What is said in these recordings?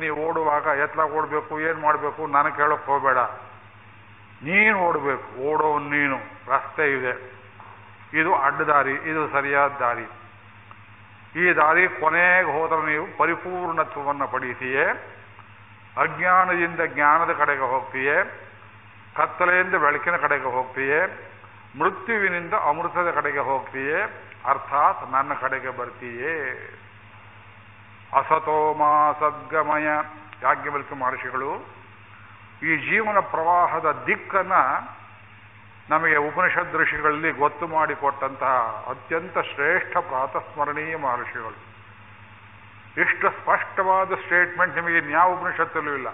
ನೀವು ಓಡುವಾಗ ಎತ್ಲ ಓಡಬೇಕು, ಏನು ಮಾಡಬೇಕು, ನನಗೆ ಕೇಳೋಕೆ ಹೋಗಬೇಡ. ನೀನು ಓಡಬೇಕು ಓಡೋ ನೀನು. ರಸ್ತೆ ಇದೆ. ಇದು ಅಡ್ಡದಾರಿ ಇದು ಸರಿಯಾದ ದಾರಿ. ಈ ದಾರಿ ಕೊನೆಗೆ ಹೋದರೆ ನೀವು ಪರಿಪೂರ್ಣತ್ವವನ್ನು ಪಡೀತೀಯೇ? ಅಜ್ಞಾನದಿಂದ ಜ್ಞಾನದ ಕಡೆಗೆ ಹೋಗ್ತೀಯೇ? ಕತ್ತಲೆಯಿಂದ ಬೆಳಕಿನ ಕಡೆಗೆ ಹೋಗ್ತೀಯೇ? ಮೃತ್ಯುವಿನಿಂದ ಅಮೃತದ ಕಡೆಗೆ ಹೋಗ್ತೀಯೇ? ಅರ್ಥಾತ್ ನನ್ನ ಕಡೆಗೆ ಬರ್ತೀಯೇ? ಅಸತೋಮಾ ಸದ್ಗಮಯ ಯಾಜ್ಞವಲ್ಕ ಮಹರ್ಷಿಗಳು, ಈ ಜೀವನ ಪ್ರವಾಹದ ದಿಕ್ಕನ್ನು ನಮಗೆ ಉಪನಿಷದ್ ಋಷಿಗಳಲ್ಲಿ ಗೊತ್ತು ಮಾಡಿಕೊಟ್ಟಂತಹ ಅತ್ಯಂತ ಶ್ರೇಷ್ಠ ಪ್ರಾತಸ್ಮರಣೀಯ ಮಹರ್ಷಿಗಳು. ಇಷ್ಟು ಸ್ಪಷ್ಟವಾದ ಸ್ಟೇಟ್ಮೆಂಟ್ ನಿಮಗೆ ಇನ್ಯಾವ ಉಪನಿಷತ್ತಲ್ಲೂ ಇಲ್ಲ.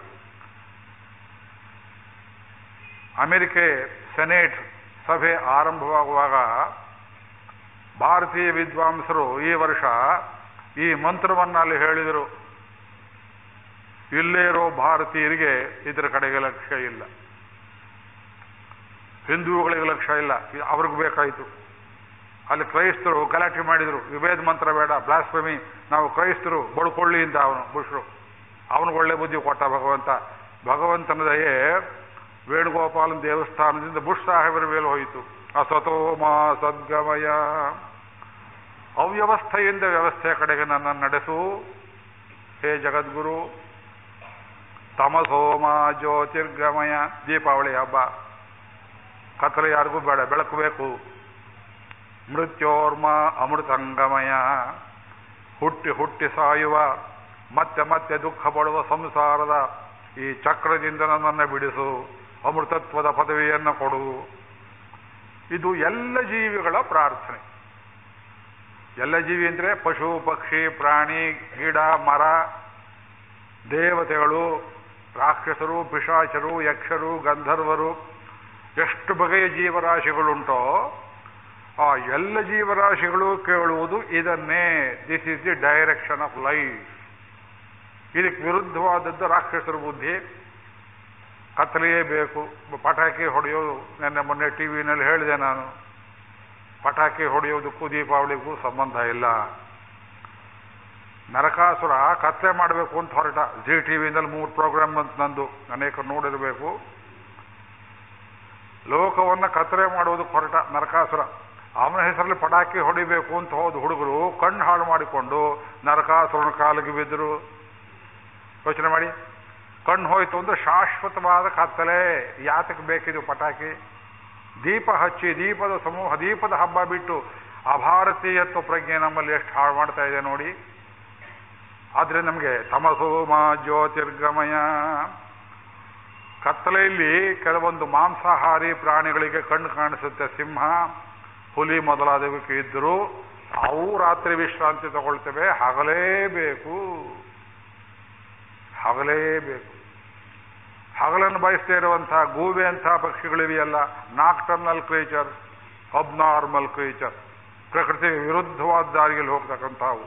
ಅಮೆರಿಕೆ ಸೆನೆಟ್ ಸಭೆ ಆರಂಭವಾಗುವಾಗ ಭಾರತೀಯ ವಿದ್ವಾಂಸರು ಈ ವರ್ಷ ಈ ಮಂತ್ರವನ್ನು ಅಲ್ಲಿ ಹೇಳಿದರು ಇಲ್ಲೇ ಇರೋ ಭಾರತೀಯರಿಗೆ ಇದರ ಕಡೆಗೆ ಲಕ್ಷ್ಯ ಇಲ್ಲ. ಹಿಂದೂಗಳಿಗೆ ಲಕ್ಷ್ಯ ಇಲ್ಲ. ಅವ್ರಿಗೂ ಬೇಕಾಯಿತು. ಅಲ್ಲಿ ಕ್ರೈಸ್ತರು ಗಲಾಟೆ ಮಾಡಿದರು. ವಿಭೇದ ಮಂತ್ರ ಬೇಡ ಬ್ಲಾಸ್ಫಮಿ ನಾವು ಕ್ರೈಸ್ತರು ಬಡ್ಕೊಳ್ಳಿ ಅಂತ ಅವನು ಬುಷ್ರು ಅವನಿಗೆ ಒಳ್ಳೆ ಬುದ್ಧಿ ಕೊಟ್ಟ ಭಗವಂತ. ಭಗವಂತನ ದಯೆ ವೇಣುಗೋಪಾಲನ ದೇವಸ್ಥಾನದಿಂದ ಬುಷ್ ಸಾಹೇಬರ ಮೇಲೆ ಹೋಯಿತು. ಅಸತೋಮಾ ಸದ್ಗಮಯ. ಅವ್ಯವಸ್ಥೆಯಿಂದ ವ್ಯವಸ್ಥೆಯ ಕಡೆಗೆ ನನ್ನನ್ನು ನಡೆಸು. ಹೇ ಜಗದ್ಗುರು, ತಮಸೋಮ ಜ್ಯೋತಿರ್ಗಮಯ ದೀಪಾವಳಿ ಹಬ್ಬ. ಕತ್ತಲು ಯಾರಿಗೂ ಬೇಡ ಬೆಳಕು ಬೇಕು ಮೃತ್ಯೋರ್ಮ ಅಮೃತಂಗಮಯ. ಹುಟ್ಟಿ ಹುಟ್ಟಿ ಸಾಯುವ, ಮತ್ತೆ ಮತ್ತೆ ದುಃಖ ಪಡುವ ಸಂಸಾರದ ಈ ಚಕ್ರದಿಂದ ನನ್ನನ್ನು ಬಿಡಿಸು. ಅಮೃತತ್ವದ ಪದವಿಯನ್ನು ಕೊಡು. ಇದು ಎಲ್ಲ ಜೀವಿಗಳ ಪ್ರಾರ್ಥನೆ. ಎಲ್ಲ ಜೀವಿ ಅಂದರೆ ಪಶು, ಪಕ್ಷಿ, ಪ್ರಾಣಿ, ಗಿಡ, ಮರ, ದೇವತೆಗಳು, ರಾಕ್ಷಸರು, ಪಿಶಾಚರು, ಯಕ್ಷರು, ಗಂಧರ್ವರು. ಎಷ್ಟು ಬಗೆಯ ಜೀವರಾಶಿಗಳುಂಟೋ, ಆ ಎಲ್ಲ ಜೀವರಾಶಿಗಳು ಕೇಳುವುದು ಇದನ್ನೇ. This is the direction of life ಇದಕ್ಕೆ ವಿರುದ್ಧವಾದದ್ದು ರಾಕ್ಷಸರ ಬುದ್ಧಿ. ಕತ್ತಲೆಯೇ ಬೇಕು. ಪಟಾಕಿ ಹೊಡೆಯೋದು ನೆನ್ನೆ ಮೊನ್ನೆ ಟಿ ವಿನಲ್ಲಿ ಹೇಳಿದೆ ನಾನು. ಪಟಾಕಿ ಹೊಡೆಯೋದಕ್ಕೂ ದೀಪಾವಳಿಗೂ ಸಂಬಂಧ ಇಲ್ಲ. ನರಕಾಸುರ ಕತ್ಲೆ ಮಾಡಬೇಕು ಅಂತ ಹೊರಟ. ಜಿ ಟಿ ವಿನಲ್ಲಿ ಮೂರು ಪ್ರೋಗ್ರಾಮ್ ಅಂತ ನಂದು. ಅನೇಕ ನೋಡಿರಬೇಕು. ಲೋಕವನ್ನು ಕತ್ತರೆ ಮಾಡೋದಕ್ಕೆ ಹೊರಟ ನರಕಾಸುರ. ಅವನ ಹೆಸರಲ್ಲಿ ಪಟಾಕಿ ಹೊಡಿಬೇಕು ಅಂತ ಹೋದ ಹುಡುಗರು ಕಣ್ಣು ಹಾಳು ಮಾಡಿಕೊಂಡು ನರಕಾಸುರನ ಕಾಲಿಗೆ ಬಿದ್ದರು. ಯೋಚನೆ ಮಾಡಿ. ಕಣ್ಣು ಹೋಯ್ತು ಅಂದ್ರೆ ಶಾಶ್ವತವಾದ ಕತ್ತಲೆ. ಯಾತಕ್ಕೆ ಬೇಕಿದು ಪಟಾಕಿ? ದೀಪ ಹಚ್ಚಿ, ದೀಪದ ಸಮೂಹ, ದೀಪದ ಹಬ್ಬ ಬಿಟ್ಟು ಅಭಾರತೀಯತ್ವ ಪ್ರಜ್ಞೆ ನಮ್ಮಲ್ಲಿ ಎಷ್ಟು ಹಾಳು ಮಾಡ್ತಾ ಇದೆ ನೋಡಿ. ಆದರೆ ನಮಗೆ ತಮಸೋಮ ಜ್ಯೋತಿರ್ಗಮಯ. ಕತ್ತಲೆಯಲ್ಲಿ ಕೆಲವೊಂದು ಮಾಂಸಾಹಾರಿ ಪ್ರಾಣಿಗಳಿಗೆ ಕಣ್ಣು ಕಾಣಿಸುತ್ತೆ ಸಿಂಹ, ಹುಲಿ ಮೊದಲಾದವಕ್ಕೆ ಇದ್ದರೂ ಅವು ರಾತ್ರಿ ವಿಶ್ರಾಂತಿ ತಗೊಳ್ತೇವೆ, ಹಗಲೇಬೇಕು. ಹಗಲೇಬೇಕು. ಹಗಲನ್ನು ಬಯಸ್ತಾ ಇರುವಂತಹ ಗೂಬೆ ಅಂತಹ ಪಕ್ಷಿಗಳಿವೆಯಲ್ಲ ನಾಕ್ಟರ್ನಲ್ ಕ್ರೀಚರ್ ಅಬ್ನಾರ್ಮಲ್ ಕ್ರೀಚರ್ ಪ್ರಕೃತಿ ವಿರುದ್ಧವಾದ ದಾರಿಯಲ್ಲಿ ಹೋಗ್ತಕ್ಕಂಥವು.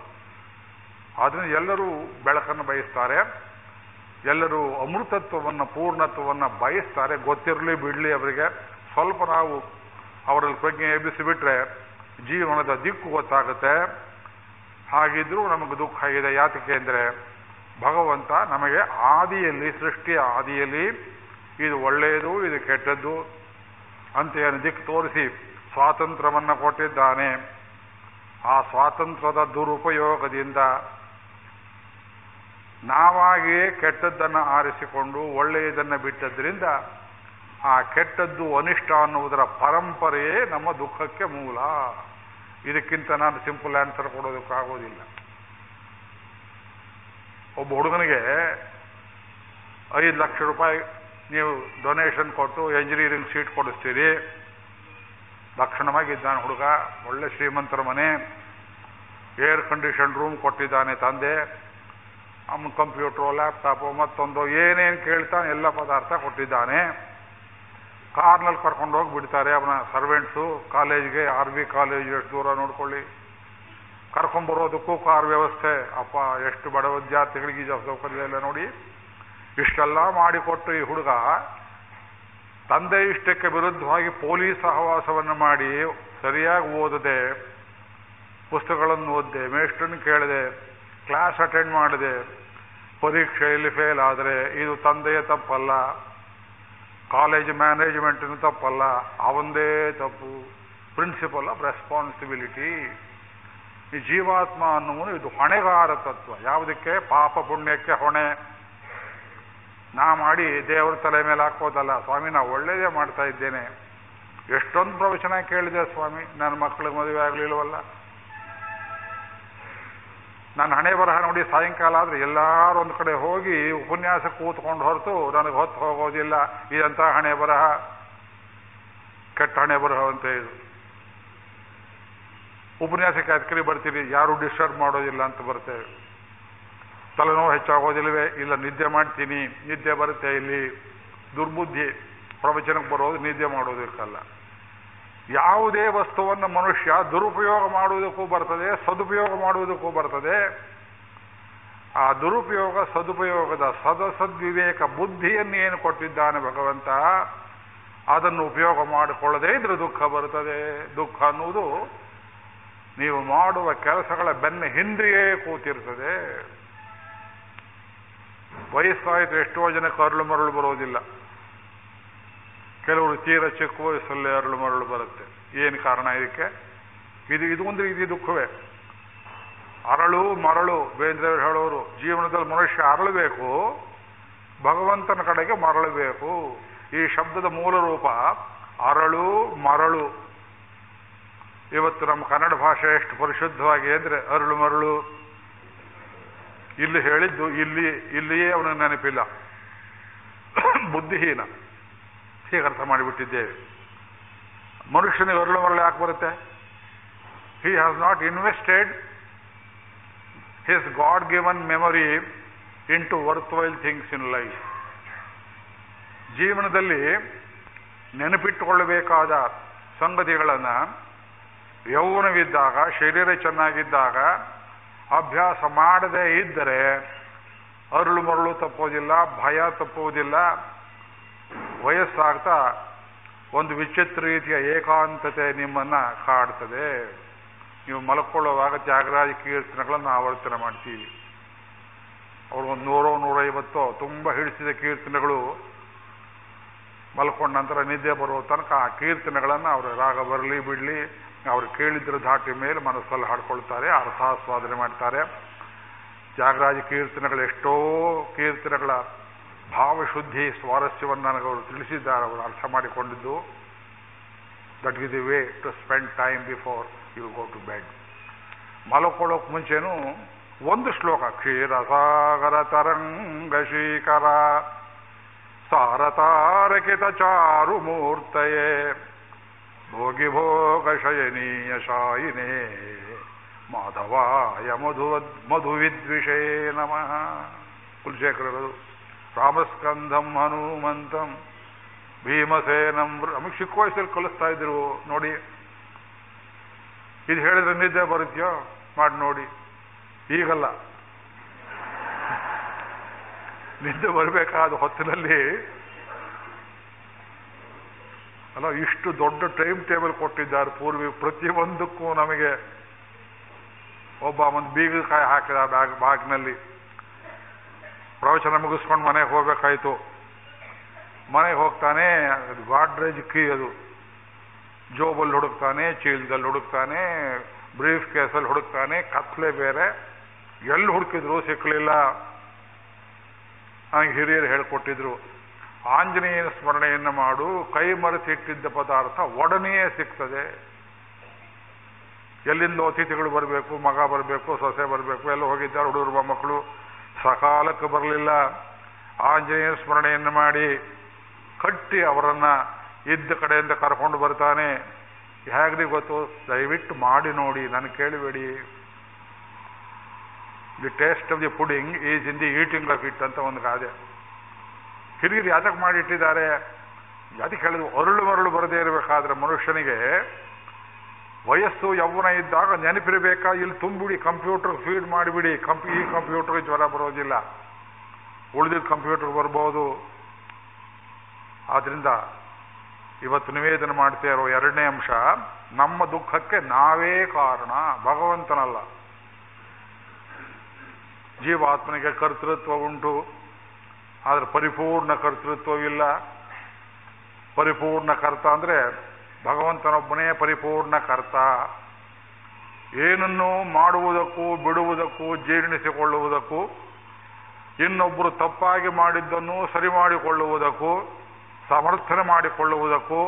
ಅದನ್ನು ಎಲ್ಲರೂ ಬೆಳಕನ್ನು ಬಯಸ್ತಾರೆ, ಎಲ್ಲರೂ ಅಮೃತತ್ವವನ್ನು, ಪೂರ್ಣತ್ವವನ್ನು ಬಯಸ್ತಾರೆ, ಗೊತ್ತಿರಲಿ ಬಿಡಲಿ ಅವರಿಗೆ. ಸ್ವಲ್ಪ ನಾವು ಅವರಲ್ಲಿ ಪ್ರಜ್ಞೆ ಎಬ್ಬಿಸಿಬಿಟ್ರೆ ಜೀವನದ ದಿಕ್ಕು ಗೊತ್ತಾಗುತ್ತೆ. ಹಾಗಿದ್ರೂ ನಮಗೆ ದುಃಖ ಇದೆ. ಯಾತಕ್ಕೆ ಅಂದರೆ ಭಗವಂತ ನಮಗೆ ಆದಿಯಲ್ಲಿ, ಸೃಷ್ಟಿಯ ಆದಿಯಲ್ಲಿ ಇದು ಒಳ್ಳೆಯದು, ಇದು ಕೆಟ್ಟದ್ದು ಅಂತ ಏನು ದಿಕ್ಕು ತೋರಿಸಿ ಸ್ವಾತಂತ್ರ್ಯವನ್ನು ಕೊಟ್ಟಿದ್ದಾನೆ. ಆ ಸ್ವಾತಂತ್ರ್ಯದ ದುರುಪಯೋಗದಿಂದ ನಾವಾಗಿಯೇ ಕೆಟ್ಟದ್ದನ್ನು ಆರಿಸಿಕೊಂಡು ಒಳ್ಳೆಯದನ್ನು ಬಿಟ್ಟದ್ರಿಂದ ಆ ಕೆಟ್ಟದ್ದು ಅನಿಷ್ಟ ಅನ್ನುವುದರ ಪರಂಪರೆಯೇ ನಮ್ಮ ದುಃಖಕ್ಕೆ ಮೂಲ. ಇದಕ್ಕಿಂತ ನಾನು ಸಿಂಪಲ್ ಆನ್ಸರ್ ಕೊಡೋದಕ್ಕಾಗೋದಿಲ್ಲ. ಒಬ್ಬ ಹುಡುಗನಿಗೆ ಐದು ಲಕ್ಷ ರೂಪಾಯಿ ನೀವು ಡೊನೇಷನ್ ಕೊಟ್ಟು ಎಂಜಿನಿಯರಿಂಗ್ ಸೀಟ್ ಕೊಡಿಸ್ತೀರಿ. ಲಕ್ಷಣವಾಗಿದ್ದಾನೆ ಹುಡುಗ. ಒಳ್ಳೆ ಶ್ರೀಮಂತರ ಮನೆ. ಏರ್ ಕಂಡೀಷನ್ ರೂಮ್ ಕೊಟ್ಟಿದ್ದಾನೆ ತಂದೆ. ಅವನ ಕಂಪ್ಯೂಟ್ರು ಲ್ಯಾಪ್ಟಾಪು ಮತ್ತೊಂದು ಏನೇನು ಕೇಳ್ತಾನೆ ಎಲ್ಲ ಪದಾರ್ಥ ಕೊಟ್ಟಿದ್ದಾನೆ. ಕಾರ್ನಲ್ಲಿ ಕರ್ಕೊಂಡು ಹೋಗಿ ಬಿಡ್ತಾರೆ ಅವನ ಸರ್ವೆಂಟ್ಸು ಕಾಲೇಜ್ಗೆ ಆರ್ ಬಿ ಕಾಲೇಜ್ ಎಷ್ಟು ದೂರ ನೋಡ್ಕೊಳ್ಳಿ. ಕರ್ಕೊಂಬರೋದಕ್ಕೂ ಕಾರ್ ವ್ಯವಸ್ಥೆ. ಅಪ್ಪ, ಎಷ್ಟು ಬಡ ವಿದ್ಯಾರ್ಥಿಗಳಿಗೆ ಈಜ ಸೌಕರ್ಯ ಇಲ್ಲ ನೋಡಿ. ಇಷ್ಟೆಲ್ಲ ಮಾಡಿಕೊಟ್ಟು ಈ ಹುಡುಗ ತಂದೆ ಇಷ್ಟಕ್ಕೆ ವಿರುದ್ಧವಾಗಿ ಪೊಲೀಸ್ ಸಹವಾಸವನ್ನು ಮಾಡಿ ಸರಿಯಾಗಿ ಓದದೆ, ಪುಸ್ತಕಗಳನ್ನು ಓದಿದೆ, ಮೇಷ್ಟ್ರನ್ನ ಕೇಳಿದೆ, ಕ್ಲಾಸ್ ಅಟೆಂಡ್ ಮಾಡಿದೆ. ಪರೀಕ್ಷೆಯಲ್ಲಿ ಫೇಲ್ ಆದರೆ ಇದು ತಂದೆಯ ತಪ್ಪಲ್ಲ, ಕಾಲೇಜ್ ಮ್ಯಾನೇಜ್ಮೆಂಟಿನ ತಪ್ಪಲ್ಲ ಅವಂದೇ ತಪ್ಪು. Principle of responsibility. ಈ ಜೀವಾತ್ಮ ಅನ್ನುವುದು ಇದು ಹೊಣೆಗಾರ ತತ್ವ. ಯಾವುದಕ್ಕೆ? ಪಾಪ ಪುಣ್ಯಕ್ಕೆ ಹೊಣೆ. ನಾ ಮಾಡಿ ದೇವರ ತಲೆ ಮೇಲೆ ಹಾಕೋದಲ್ಲ ಸ್ವಾಮಿ, ನಾ ಒಳ್ಳೇದೇ ಮಾಡ್ತಾ ಇದ್ದೇನೆ. ಎಷ್ಟೊಂದು ಪ್ರವಚನ ಕೇಳಿದೆ ಸ್ವಾಮಿ. ನನ್ನ ಮಕ್ಕಳಿಗೆ ಮದುವೆ ಆಗಲಿಲ್ವಲ್ಲ. ನಾನು ಹಣೆ ಬರಹ ನೋಡಿ ಸಾಯಂಕಾಲ ಆದರೆ ಎಲ್ಲರೂ ಒಂದು ಕಡೆ ಹೋಗಿ ಉಪನ್ಯಾಸ ಕೂತ್ಕೊಂಡು ಹೊರತು ನನಗೆ ಹೊತ್ತು ಹೋಗೋದಿಲ್ಲ. ಇದಂತ ಹಣೆ ಬರಹ. ಕೆಟ್ಟ ಹಣೆ ಬರಹ ಅಂತ ಇದು ಉಪನ್ಯಾಸಕ್ಕೆ ಅದಕ್ಕೆ ಬರ್ತೀರಿ, ಯಾರು ಡಿಸ್ಟರ್ಬ್ ಮಾಡೋದಿಲ್ಲ ಅಂತ ಬರ್ತೇವೆ ತಲೆನೋವು ಹೆಚ್ಚಾಗೋದಿಲ್ಲವೇ ಇಲ್ಲ, ನಿದ್ದೆ ಮಾಡ್ತೀನಿ. ನಿದ್ದೆ ಬರುತ್ತೆ ಇಲ್ಲಿ. ದುರ್ಬುದ್ಧಿ. ಪ್ರವಚನಕ್ಕೆ ಬರೋದು ನಿದ್ದೆ ಮಾಡೋದಕ್ಕಲ್ಲ ಯಾವುದೇ ವಸ್ತುವನ್ನು ಮನುಷ್ಯ ದುರುಪಯೋಗ ಮಾಡುವುದಕ್ಕೂ ಬರ್ತದೆ, ಸದುಪಯೋಗ ಮಾಡುವುದಕ್ಕೂ ಬರ್ತದೆ. ಆ ದುರುಪಯೋಗ, ಸದುಪಯೋಗದ ಸದಸದ್ವಿವೇಕ ಬುದ್ಧಿಯನ್ನು ಏನು ಕೊಟ್ಟಿದ್ದಾನೆ ಭಗವಂತ? ಅದನ್ನು ಉಪಯೋಗ ಮಾಡಿಕೊಳ್ಳದೇ ಇದ್ರೆ ದುಃಖ ಬರ್ತದೆ. ದುಃಖ ಅನ್ನುವುದು ನೀವು ಮಾಡುವ ಕೆಲಸಗಳ ಬೆನ್ನ ಹಿಂದೆಯೇ ಕೂತಿರ್ತದೆ. ವಯಸ್ಸಾಯಿತು, ಎಷ್ಟೋ ಜನಕ್ಕೆ ಅರಳು ಮರಳು ಬರೋದಿಲ್ಲ. ಕೆಲವರು ತೀರ ಚಿಕ್ಕ ವಯಸ್ಸಲ್ಲೇ ಅರಳು ಮರಳು ಬರುತ್ತೆ. ಏನು ಕಾರಣ ಇದಕ್ಕೆ? ಇದು ಇದು ಒಂದು ರೀತಿ ದುಃಖವೇ. ಅರಳು ಮರಳು, ಬೇಂದ್ರವರು ಹೇಳೋರು, ಜೀವನದಲ್ಲಿ ಮನುಷ್ಯ ಅರಳಬೇಕು, ಭಗವಂತನ ಕಡೆಗೆ ಮರಳಬೇಕು. ಈ ಶಬ್ದದ ಮೂಲ ರೂಪ ಅರಳು ಮರಳು. ಇವತ್ತು ನಮ್ಮ ಕನ್ನಡ ಭಾಷೆ ಎಷ್ಟು ಪರಿಶುದ್ಧವಾಗಿ ಅಂದರೆ ಅರಳು ಮರಳು. ಇಲ್ಲಿ ಹೇಳಿದ್ದು ಇಲ್ಲಿ, ಇಲ್ಲಿಯೇ ಅವನ ನೆನಪಿಲ್ಲ. ಬುದ್ಧಿಹೀನ. ಹೀಗೆ ಅರ್ಥ ಮಾಡಿಬಿಟ್ಟಿದ್ದೇವೆ. ಮನುಷ್ಯನಿಗೆ ಅರಳು ಮರಳು ಯಾಕೆ ಬರುತ್ತೆ? He has not invested his God given memory into worthwhile things in life ಜೀವನದಲ್ಲಿ ನೆನಪಿಟ್ಟುಕೊಳ್ಳಬೇಕಾದ ಸಂಗತಿಗಳನ್ನು ಯೌವನವಿದ್ದಾಗ, ಶರೀರ ಚೆನ್ನಾಗಿದ್ದಾಗ, ಅಭ್ಯಾಸ ಮಾಡದೇ ಇದ್ದರೆ ಅರಳು ಮರಳು ತಪ್ಪೋದಿಲ್ಲ ಭಯ ತಪ್ಪುವುದಿಲ್ಲ. ವಯಸ್ಸಾಗ್ತಾ ಒಂದು ವಿಚಿತ್ರ ರೀತಿಯ ಏಕಾಂತತೆ ನಿಮ್ಮನ್ನ ಕಾಡ್ತದೆ. ನೀವು ಮಲ್ಕೊಳ್ಳುವಾಗ ತ್ಯಾಗರಾಜ ಕೀರ್ತನೆಗಳನ್ನು ಆವರ್ತನೆ ಮಾಡ್ತೀವಿ. ಅವರು ಒಂದು ನೂರೋ, ನೂರೈವತ್ತೋ ತುಂಬ ಹಿಡಿಸಿದ ಕೀರ್ತನೆಗಳು ಮಲ್ಕೊಂಡ ನಂತರ ನಿದ್ದೆ ಬರೋ ತನಕ ಆ ಕೀರ್ತನೆಗಳನ್ನು ಅವರು ರಾಗ ಬರಲಿ, ಬಿಡಲಿ ಅವರು ಕೇಳಿದ್ರ ಧಾಟಿ ಮೇಲೆ ಮನಸ್ಸಲ್ಲಿ ಹಾಡ್ಕೊಳ್ತಾರೆ, ಅರ್ಥಾಸ್ವಾದನೆ ಮಾಡ್ತಾರೆ. ತ್ಯಾಗರಾಜ ಕೀರ್ತನೆಗಳು ಎಷ್ಟೋ ಕೀರ್ತನೆಗಳ ಭಾವಶುದ್ಧಿ, ಸ್ವಾರಸ್ಯವನ್ನು ನನಗವರು ತಿಳಿಸಿದ್ದಾರೆ, ಅವರು ಅರ್ಥ ಮಾಡಿಕೊಂಡಿದ್ದು. That the way to spend time before you go to bed ಮಲ್ಕೊಳ್ಳೋಕೆ ಮುಂಚೆನೂ ಒಂದು ಶ್ಲೋಕ, ಕ್ಷೀರಸಾಗರ ತರಂಗ ಶೀಕರ ಸಾರತಾರಕಿತ ಚಾರು ಮೂರ್ತಯೇ ಶಾಯಿನೇ ಮಾಧವಾಯ ಮಧು ಮಧುವಿದ್ವಿಷೇ ನಮಃ. ಕುಲಶೇಖರರು ರಾಮಸ್ಕಂಧಂ ಹನುಮಂತಂ ಭೀಮಸೇನಂ ನಮಗೆ ಚಿಕ್ಕ ವಯಸ್ಸಲ್ಲಿ ಕಲಿಸ್ತಾ ಇದ್ರು, ನೋಡಿ. ಇದು ಹೇಳಿದ್ರೆ ನಿದ್ದೆ ಬರುತ್ತೋ ಮಾಡಿ ನೋಡಿ. ಈಗಲ್ಲ. ನಿದ್ದೆ ಬರಬೇಕಾದ ಹೊತ್ತಿನಲ್ಲಿ ಅಲ್ಲ, ಇಷ್ಟು ದೊಡ್ಡ ಟೈಮ್ ಟೇಬಲ್ ಕೊಟ್ಟಿದ್ದಾರೆ. ಪೂರ್ವಿ ಪ್ರತಿಯೊಂದಕ್ಕೂ ನಮಗೆ ಒಬ್ಬ ಒಂದು ಬೀಗಕಾಯಿ ಹಾಕಿದ ಬ್ಯಾಗ್ ಬಾಗ್ನಲ್ಲಿ ಪ್ರವಚನ ಮುಗಿಸ್ಕೊಂಡು ಮನೆಗೆ ಹೋಗ್ಬೇಕಾಯ್ತು. ಮನೆಗೆ ಹೋಗ್ತಾನೆ, ಅದು ಗಾಡ್ರೇಜ್ ಕೀ ಅದು. ಜೋಬಲ್ಲಿ ಹುಡುಕ್ತಾನೆ, ಚೀಲದಲ್ಲಿ ಹುಡುಕ್ತಾನೆ, ಬ್ರೀಫ್ ಕೇಸಲ್ಲಿ ಹುಡುಕ್ತಾನೆ, ಕತ್ಲೆ ಬೇರೆ. ಎಲ್ಲಿ ಹುಡುಕಿದ್ರು ಸಿಕ್ಕಲಿಲ್ಲ. ನನಗೆ ಹಿರಿಯರು ಹೇಳ್ಕೊಟ್ಟಿದ್ರು. ಆಂಜನೇಯನ ಸ್ಮರಣೆಯನ್ನು ಮಾಡು, ಕೈ ಮರೆತಿಟ್ಟಿದ್ದ ಪದಾರ್ಥ ಒಡನೆಯೇ ಸಿಗ್ತದೆ. ಎಲ್ಲಿಂದ ಅತಿಥಿಗಳು ಬರಬೇಕು, ಮಗ ಬರಬೇಕು, ಸೊಸೆ ಬರಬೇಕು, ಎಲ್ಲ ಹೋಗಿದ್ದಾರೆ, ಹುಡುಗರು ಮಕ್ಕಳು ಸಕಾಲಕ್ಕೆ ಬರಲಿಲ್ಲ. ಆಂಜನೇಯ ಸ್ಮರಣೆಯನ್ನು ಮಾಡಿ ಕಟ್ಟಿ ಅವರನ್ನು ಇದ್ದ ಕಡೆಯಿಂದ ಕರ್ಕೊಂಡು ಬರ್ತಾನೆ. ಹೇಗ್ರಿ ಗೊತ್ತು? ದಯವಿಟ್ಟು ಮಾಡಿ ನೋಡಿ, ನಾನು ಕೇಳಬೇಡಿ. The taste of the pudding is in the eating of it ಅಂತ ಒಂದು ಗಾದೆ. ಹಿರಿಯರು ಯಾತಕ್ಕೆ ಮಾಡಿಟ್ಟಿದ್ದಾರೆ. ಅದಕ್ಕೆ ಹೇಳಿದ್ರು ಅರುಳು ಮರಳು ಬರದೇ ಇರಬೇಕಾದ್ರೆ ಮನುಷ್ಯನಿಗೆ ವಯಸ್ಸು ಯೌವನ ಇದ್ದಾಗ ನೆನಪಿರಬೇಕಾ? ಇಲ್ಲಿ ತುಂಬಿಡಿ, ಕಂಪ್ಯೂಟರ್ ಫೀಡ್ ಮಾಡಿಬಿಡಿ. ಕಂಪ್, ಈ ಕಂಪ್ಯೂಟರ್ಗೆ ಜ್ವರ ಬರೋದಿಲ್ಲ. ಉಳಿದಿದ್ದ ಕಂಪ್ಯೂಟರ್ ಬರ್ಬೋದು. ಆದ್ರಿಂದ ಇವತ್ತು ನಿವೇದನೆ ಮಾಡ್ತಾ ಇರೋ ಎರಡನೇ ಅಂಶ, ನಮ್ಮ ದುಃಖಕ್ಕೆ ನಾವೇ ಕಾರಣ. ಭಗವಂತನಲ್ಲ. ಜೀವಾತ್ಮನಿಗೆ ಕರ್ತೃತ್ವ ಉಂಟು. ಆದರೆ ಪರಿಪೂರ್ಣ ಕರ್ತೃತ್ವವಿಲ್ಲ ಪರಿಪೂರ್ಣ ಕರ್ತ ಅಂದರೆ ಭಗವಂತನೊಬ್ಬನೇ ಪರಿಪೂರ್ಣ ಕರ್ತ. ಏನನ್ನು ಮಾಡುವುದಕ್ಕೂ ಬಿಡುವುದಕ್ಕೂ ಜೀರ್ಣಿಸಿಕೊಳ್ಳುವುದಕ್ಕೂ ಇನ್ನೊಬ್ಬರು ತಪ್ಪಾಗಿ ಮಾಡಿದ್ದನ್ನು ಸರಿ ಮಾಡಿಕೊಳ್ಳುವುದಕ್ಕೂ, ಸಮರ್ಥನೆ ಮಾಡಿಕೊಳ್ಳುವುದಕ್ಕೂ,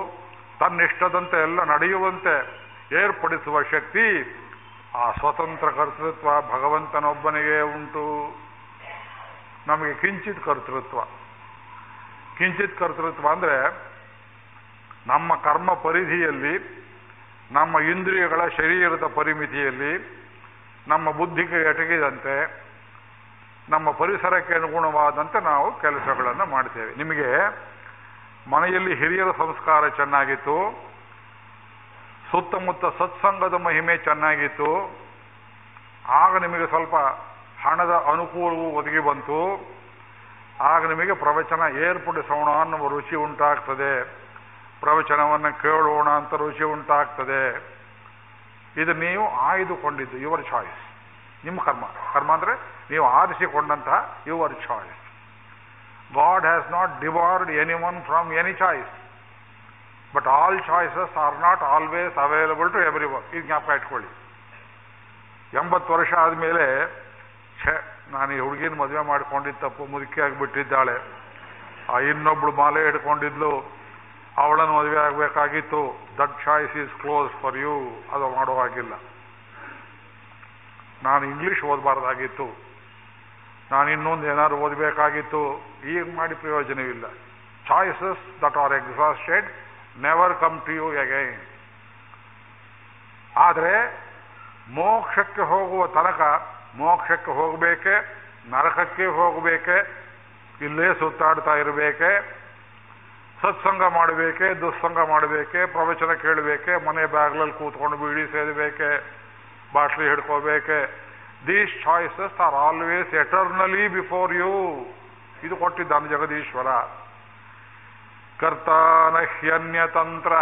ತನ್ನಿಷ್ಟದಂತೆ ಎಲ್ಲ ನಡೆಯುವಂತೆ ಏರ್ಪಡಿಸುವ ಶಕ್ತಿ ಆ ಸ್ವತಂತ್ರ ಕರ್ತೃತ್ವ ಭಗವಂತನೊಬ್ಬನಿಗೆ ಉಂಟು. ನಮಗೆ ಕಿಂಚಿತ್ ಕರ್ತೃತ್ವ. ಕಿಂಚಿತ್ ಕರ್ತೃತ್ವ ಅಂದರೆ ನಮ್ಮ ಕರ್ಮ ಪರಿಧಿಯಲ್ಲಿ, ನಮ್ಮ ಇಂದ್ರಿಯಗಳ ಶರೀರದ ಪರಿಮಿತಿಯಲ್ಲಿ, ನಮ್ಮ ಬುದ್ಧಿಗೆ ಎಟಗಿದಂತೆ ನಮ್ಮ ಪರಿಸರಕ್ಕೆ ಅನುಗುಣವಾದಂತೆ ನಾವು ಕೆಲಸಗಳನ್ನು ಮಾಡ್ತೇವೆ. ನಿಮಗೆ ಮನೆಯಲ್ಲಿ ಹಿರಿಯರ ಸಂಸ್ಕಾರ ಚೆನ್ನಾಗಿತ್ತು, ಸುತ್ತಮುತ್ತ ಸತ್ಸಂಗದ ಮಹಿಮೆ ಚೆನ್ನಾಗಿತ್ತು, ಆಗ ನಿಮಗೆ ಸ್ವಲ್ಪ ಹಣದ ಅನುಕೂಲವು ಒದಗಿ ಬಂತು. ಆಗ ನಿಮಗೆ ಪ್ರವಚನ ಏರ್ಪಡಿಸೋಣ ಅನ್ನುವ ರುಚಿ ಉಂಟಾಗ್ತದೆ. ಪ್ರವಚನವನ್ನು ಕೇಳೋಣ ಅಂತ ರುಚಿ ಉಂಟಾಗ್ತದೆ. ಇದು ನೀವು ಆಯ್ದುಕೊಂಡಿದ್ದು ಯುವರ್ ಚಾಯ್ಸ್ ನಿಮ್ಮ ಕರ್ಮ. ಕರ್ಮ ಅಂದರೆ ನೀವು ಆರಿಸಿಕೊಂಡಂತಹ your choice God has not debarred anyone from any choice but all choices are not always available to everyone ಇದು ಜ್ಞಾಪಕ ಇಟ್ಕೊಳ್ಳಿ. ಎಂಬತ್ತು ವರ್ಷ ಆದಮೇಲೆ ಛೆ, ನಾನು ಈ ಹುಡುಗಿನ ಮದುವೆ ಮಾಡ್ಕೊಂಡಿದ್ದ ತಪ್ಪು ಮುದುಕಿಯಾಗಿ ಬಿಟ್ಟಿದ್ದಾಳೆ ಆ ಇನ್ನೊಬ್ಳು ಮಾಲೆ ಹಿಡ್ಕೊಂಡಿದ್ಲು ಅವಳನ್ನು ಮದುವೆ ಆಗಬೇಕಾಗಿತ್ತು. That choice is close for you ಅದು ಮಾಡೋ ಹಾಗಿಲ್ಲ. ನಾನು ಇಂಗ್ಲೀಷ್ ಓದಬಾರ್ದಾಗಿತ್ತು. ನಾನು ಇನ್ನೊಂದು ಏನಾದ್ರು ಓದಬೇಕಾಗಿತ್ತು. ಈಗ ಮಾಡಿ ಪ್ರಯೋಜನವಿಲ್ಲ. Choices that are exhausted never come to you again ಆದರೆ ಮೋಕ್ಷಕ್ಕೆ ಹೋಗುವ ತನಕ ಮೋಕ್ಷಕ್ಕೆ ಹೋಗಬೇಕೆ, ನರಕಕ್ಕೆ ಹೋಗಬೇಕೆ, ಇಲ್ಲೇ ಸುತ್ತಾಡ್ತಾ ಇರಬೇಕೆ, ಸತ್ಸಂಗ ಮಾಡಬೇಕೆ, ದುಸ್ಸಂಗ ಮಾಡಬೇಕೆ, ಪ್ರವಚನ ಕೇಳಬೇಕೆ, ಮನೆ ಬ್ಯಾಗ್ಲಲ್ಲಿ ಕೂತ್ಕೊಂಡು ಬೀಡಿ ಸೇದಬೇಕೆ, ಬಾಟ್ಲಿ ಹಿಡ್ಕೋಬೇಕೆ these choices are always eternally before you ಇದು ಕೊಟ್ಟಿದ್ದಾನೆ ಜಗದೀಶ್ವರ. ಕರ್ತಾನ ಹ್ಯನ್ಯತಂತ್ರ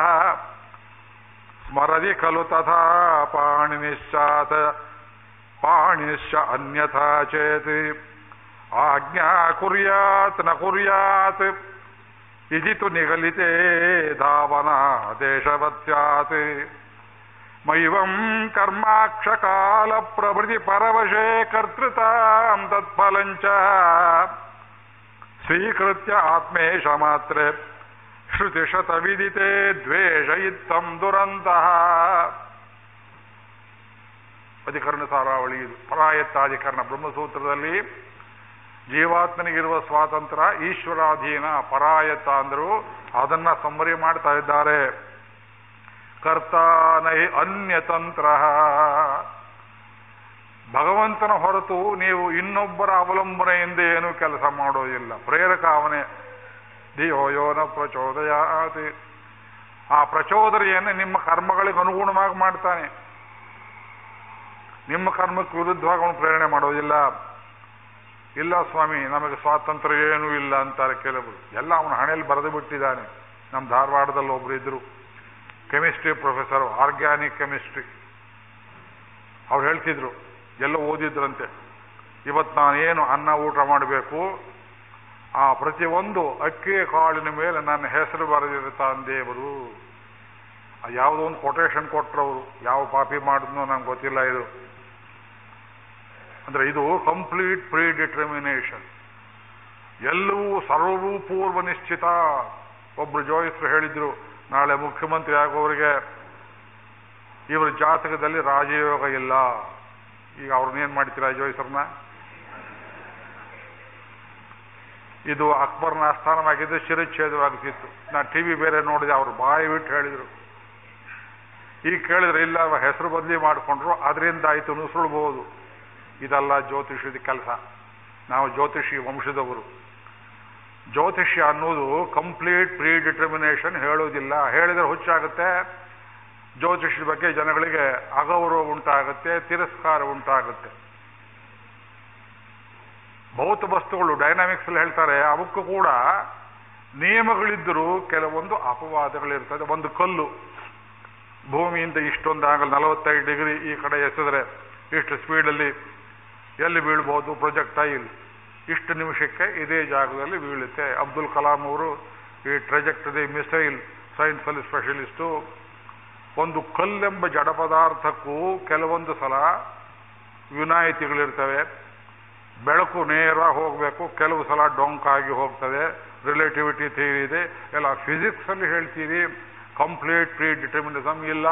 ಸ್ಮರದಿ ಖಲು ತಥಾ ಪಾಣಿನಿಶ್ಚಾತ ಪಾಣಿಶ್ಚ ಅನ್ಯಥಾ ಚೇತಿ ಆಜ್ಞಾ ಕುರ್ಯಾತ್ನ ಕುರ್ಯಾತ್ ಇದಿ ತು ನಿಗಲಿತೆ ಧಾವನ ದೇಶವತ್ ಸ್ಯಾತ್ ಮೈವಂ ಕರ್ಮಾಕ್ಷಕಾಲ ಪ್ರಭೃತಿ ಪರವಶೇ ಕರ್ತೃತಾಂ ತತ್ಫಲಂಚ ಸ್ವೀಕೃತ್ಯ ಆತ್ಮೇಶ ಮಾತ್ರೆ ಶ್ರುತಿಶತವಿದಿತೆ ದ್ವೇಷ ಇತ್ತಂ ದುರಂತಹ ಅಧಿಕರಣ ಸಾರಾವಳಿ ಇದು ಪರಾಯತ್ತಾಧಿಕರಣ ಬ್ರಹ್ಮಸೂತ್ರದಲ್ಲಿ ಜೀವಾತ್ಮನಿಗಿರುವ ಸ್ವಾತಂತ್ರ್ಯ, ಈಶ್ವರಾಧೀನ ಪರಾಯತ್ತ ಅಂದರು ಅದನ್ನ ಸಮ್ಮರಿ ಮಾಡ್ತಾ ಇದ್ದಾರೆ. ಕರ್ತಾನೈ ಅನ್ಯತಂತ್ರ. ಭಗವಂತನ ಹೊರತು ನೀವು ಇನ್ನೊಬ್ಬರ ಅವಲಂಬನೆಯಿಂದ ಏನೂ ಕೆಲಸ ಮಾಡೋದಿಲ್ಲ. ಪ್ರೇರಕ ಅವನೇ. ದಿಯೋಯೋನ ಪ್ರಚೋದಯಾತಿ. ಆ ಪ್ರಚೋದನೆಯನ್ನು ನಿಮ್ಮ ಕರ್ಮಗಳಿಗೆ ಅನುಗುಣವಾಗಿ ಮಾಡ್ತಾನೆ. ನಿಮ್ಮ ಕರ್ಮಕ್ಕೆ ವಿರುದ್ಧವಾಗಿ ಅವನು ಪ್ರೇರಣೆ ಮಾಡೋದಿಲ್ಲ ಇಲ್ಲ. ಸ್ವಾಮಿ, ನಮಗೆ ಸ್ವಾತಂತ್ರ್ಯ ಏನೂ ಇಲ್ಲ ಅಂತಾರೆ ಕೆಲವರು. ಎಲ್ಲ ಅವನ ಹಣೆಯಲ್ಲಿ ಬರೆದು ಬಿಟ್ಟಿದ್ದಾನೆ. ನಮ್ಮ ಧಾರವಾಡದಲ್ಲಿ ಒಬ್ರು ಇದ್ರು. Chemistry professor, organic chemistry. ಅವ್ರು ಹೇಳ್ತಿದ್ರು, ಎಲ್ಲ ಓದಿದ್ರಂತೆ. ಇವತ್ತು ನಾನೇನು ಅನ್ನ ಊಟ ಮಾಡಬೇಕು? ಆ ಪ್ರತಿಯೊಂದು ಅಕ್ಕಿ ಕಾಳಿನ ಮೇಲೆ ನನ್ನ ಹೆಸರು ಬರೆದಿರ್ತಾನೆ ದೇವರು. ಯಾವುದೋ ಒಂದು ಕೊಟೇಶನ್ ಅವರು. ಯಾವ ಪಾಪಿ ಮಾಡಿದ್ನೋ ನಂಗೆ ಗೊತ್ತಿಲ್ಲ ಇದು. ಅಂದ್ರೆ ಇದು ಕಂಪ್ಲೀಟ್ ಪ್ರೀ ಡಿಟರ್ಮಿನೇಷನ್ ಎಲ್ಲವೂ ಸರ್ವೂ ಪೂರ್ವ ನಿಶ್ಚಿತ. ಒಬ್ರು ಜೋಯಿಸ್ರು ಹೇಳಿದ್ರು, ನಾಳೆ ಮುಖ್ಯಮಂತ್ರಿ ಆಗೋರಿಗೆ ಇವರ ಜಾತಕದಲ್ಲಿ ರಾಜಯೋಗ ಇಲ್ಲ. ಈಗ ಅವ್ರನ್ನೇನ್ ಮಾಡ್ತೀರಾ ಜೋಯಿಸರ್ನ? ಇದು ಅಕ್ಬರ್ನ ಆಸ್ಥಾನವಾಗಿದ್ದು ಶಿರಚ್ಛೇದವಾಗ್ತಿತ್ತು ನಾ ಟಿವಿ ಬೇರೆ ನೋಡಿದೆ, ಅವರು ಬಾಯಿ ಬಿಟ್ಟು ಹೇಳಿದ್ರು. ಈಗ ಕೇಳಿದ್ರೆ ಇಲ್ಲ ಹೆಸರು ಬದಲಿ ಮಾಡಿಕೊಂಡ್ರು, ಅದರಿಂದ ಆಯ್ತು ನುಸುಳ್ಬಹುದು ಇದಲ್ಲ ಜ್ಯೋತಿಷದ ಕೆಲಸ. ನಾವು ಜ್ಯೋತಿಷಿ ವಂಶದವರು. ಜ್ಯೋತಿಷ್ಯ ಅನ್ನೋದು ಕಂಪ್ಲೀಟ್ ಪ್ರೀ ಡಿಟರ್ಮಿನೇಷನ್ ಹೇಳೋದಿಲ್ಲ. ಹೇಳಿದ್ರೆ ಹುಚ್ಚಾಗುತ್ತೆ. ಜ್ಯೋತಿಷದ ಬಗ್ಗೆ ಜನಗಳಿಗೆ ಅಗೌರವ ಉಂಟಾಗುತ್ತೆ, ತಿರಸ್ಕಾರ ಉಂಟಾಗುತ್ತೆ. ಭೌತ ವಸ್ತುಗಳು ಡೈನಾಮಿಕ್ಸ್ ಹೇಳ್ತಾರೆ, ಅವಕ್ಕೂ ಕೂಡ ನಿಯಮಗಳಿದ್ದರೂ ಕೆಲವೊಂದು ಅಪವಾದಗಳಿರ್ತದೆ. ಒಂದು ಕಲ್ಲು, ಭೂಮಿಯಿಂದ ಇಷ್ಟೊಂದು ಆಗಲ್ ನಲವತ್ತೈದು ಡಿಗ್ರಿ ಈ ಕಡೆ ಎಸೆದ್ರೆ, ಇಷ್ಟು ಸ್ಪೀಡಲ್ಲಿ ಎಲ್ಲಿ ಬೀಳ್ಬೋದು ಪ್ರೊಜೆಕ್ಟೈಲ್ ಇಷ್ಟು ನಿಮಿಷಕ್ಕೆ ಇದೇ ಜಾಗದಲ್ಲಿ ಬೀಳುತ್ತೆ. ಅಬ್ದುಲ್ ಕಲಾಂ ಅವರು ಈ ಟ್ರೆಜೆಕ್ಟರಿ ಮಿಸೈಲ್ ಸೈನ್ಸಲ್ಲಿ ಸ್ಪೆಷಲಿಸ್ಟು. ಒಂದು ಕಲ್ಲೆಂಬ ಜಡ ಪದಾರ್ಥಕ್ಕೂ ಕೆಲವೊಂದು ಸಲ ವಿನಾಯಿತಿಗಳಿರ್ತವೆ. ಬೆಳಕು ನೇರ ಹೋಗಬೇಕು, ಕೆಲವು ಸಲ ಡೊಂಕಾಗಿ ಹೋಗ್ತದೆ. ರಿಲೇಟಿವಿಟಿ ಥಿಯರಿ ಇದೆ. ಎಲ್ಲ ಫಿಸಿಕ್ಸಲ್ಲಿ ಹೇಳ್ತೀರಿ. ಕಂಪ್ಲೀಟ್ ಪ್ರೀ ಡಿಟರ್ಮಿನಿಸಮ್ ಇಲ್ಲ.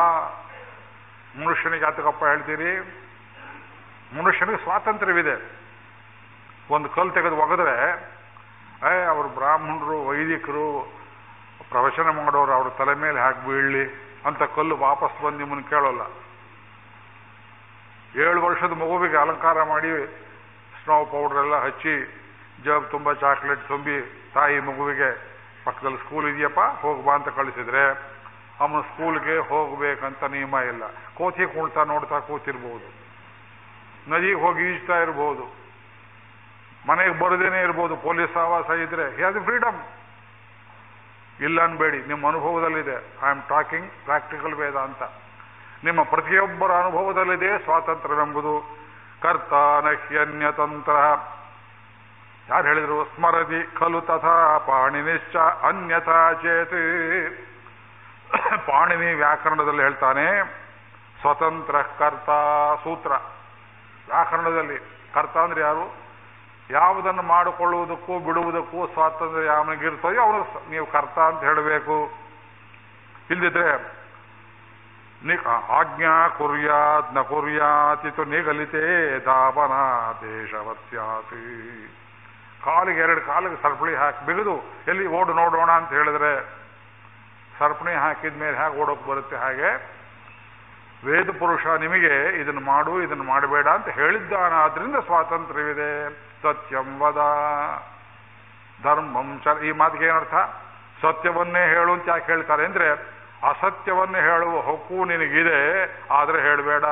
ಮನುಷ್ಯನಿಗೆ ಯಾತಕಪ್ಪ ಹೇಳ್ತೀರಿ. ಮನುಷ್ಯನಿಗೆ ಸ್ವಾತಂತ್ರ್ಯವಿದೆ. ಒಂದು ಕಲ್ಲು ತೆಗೆದು ಒಗೆದ್ರೆ, ಏ, ಅವರು ಬ್ರಾಹ್ಮಣರು, ವೈದಿಕರು, ಪ್ರವಚನ ಮಾಡೋರು, ಅವ್ರ ತಲೆ ಮೇಲೆ ಹಾಕಿ ಬೀಳಲಿ ಅಂತ ಕಲ್ಲು ವಾಪಸ್ ಬಂದು ನಿಮ್ಮನ್ನು ಕೇಳೋಲ್ಲ. ಏಳು ವರ್ಷದ ಮಗುವಿಗೆ ಅಲಂಕಾರ ಮಾಡಿ ಸ್ನೋ ಪೌಡರ್ ಎಲ್ಲ ಹಚ್ಚಿ ಜಬ್ ತುಂಬ ಚಾಕ್ಲೇಟ್ ತುಂಬಿ ತಾಯಿ ಮಗುವಿಗೆ, ಪಕ್ಕದಲ್ಲಿ ಸ್ಕೂಲ್ ಇದೆಯಪ್ಪ ಹೋಗ್ಬಾ ಅಂತ ಕಳಿಸಿದ್ರೆ, ಅವನು ಸ್ಕೂಲ್ಗೆ ಹೋಗ್ಬೇಕಂತ ನಿಯಮ ಇಲ್ಲ. ಕೋತಿ ಕುಳ್ತಾ ನೋಡ್ತಾ ಕೂತಿರ್ಬೋದು. ನದಿಗೆ ಹೋಗಿ ಈಜ್ತಾ ಇರ್ಬೋದು. ಮನೆಗೆ ಬರದೇನೆ ಇರ್ಬೋದು, ಪೊಲೀಸ್ ಆವಾಸ ಇದ್ರೆ. ಹ್ಯಾಸ್ ಫ್ರೀಡಮ್ ಇಲ್ಲ ಅನ್ಬೇಡಿ, ನಿಮ್ಮ ಅನುಭವದಲ್ಲಿದೆ. I am talking practical Veda ಅಂತ ನಿಮ್ಮ ಪ್ರತಿಯೊಬ್ಬರ ಅನುಭವದಲ್ಲಿದೆ ಸ್ವಾತಂತ್ರ್ಯವೆಂಬುದು ಕರ್ತ ನಹ್ಯನ್ಯತಂತ್ರ ಯಾರು ಹೇಳಿದರು? ಸ್ಮರದಿ ಖಲು ತಥಾ ಪಾಣಿನಿಶ್ಚ ಅನ್ಯಥಾ ಚೇತ್. ಪಾಣಿನಿ ವ್ಯಾಕರಣದಲ್ಲಿ ಹೇಳ್ತಾನೆ, ಸ್ವತಂತ್ರ ಕರ್ತ ಸೂತ್ರ. ವ್ಯಾಕರಣದಲ್ಲಿ ಕರ್ತ ಅಂದ್ರೆ ಯಾರು? ಯಾವುದನ್ನು ಮಾಡಿಕೊಳ್ಳುವುದಕ್ಕೂ ಬಿಡುವುದಕ್ಕೂ ಸ್ವಾತಂತ್ರ್ಯ ಯಾವನಿಗಿರ್ತದೆಯೋ ಅವನು ನೀವು ಕರ್ತ ಅಂತ ಹೇಳಬೇಕು. ಇಲ್ದಿದ್ರೆ ನಿ ಆಜ್ಞಾ ಕುರ್ಯಾತ್ನ ಕುರ್ಯಾತ್ ನಿಗಲಿತೇ ದಾಪನ ದೇಶವತ್ಯಾತಿ ಕಾಲಿಗೆ ಎರಡು ಕಾಲಿಗೆ ಸರ್ಪಣಿ ಹಾಕಿ ಬಿಗಿದು ಎಲ್ಲಿ ಓಡು ನೋಡೋಣ ಅಂತ ಹೇಳಿದ್ರೆ ಸರ್ಪಣಿ ಹಾಕಿದ ಮೇಲೆ ಹೇಗೆ ಓಡೋಕೆ ಬರುತ್ತೆ ಹಾಗೆ ವೇದ ಪುರುಷ ನಿಮಗೆ ಇದನ್ನು ಮಾಡು, ಇದನ್ನು ಮಾಡಬೇಡ ಅಂತ ಹೇಳಿದ್ದಾನಾದ್ರಿಂದ ಸ್ವಾತಂತ್ರ್ಯವಿದೆ. ಸತ್ಯಂ ವದ. ಧರ್ಮಂ ಚ ಈ ಮಾತಿಗೆ ಏನರ್ಥ ಸತ್ಯವನ್ನೇ ಹೇಳು ಅಂತ ಯಾಕೆ ಹೇಳ್ತಾರೆ ಅಂದ್ರೆ, ಅಸತ್ಯವನ್ನೇ ಹೇಳುವ ಹಕ್ಕು ನಿನಗಿದೆ, ಆದರೆ ಹೇಳಬೇಡ.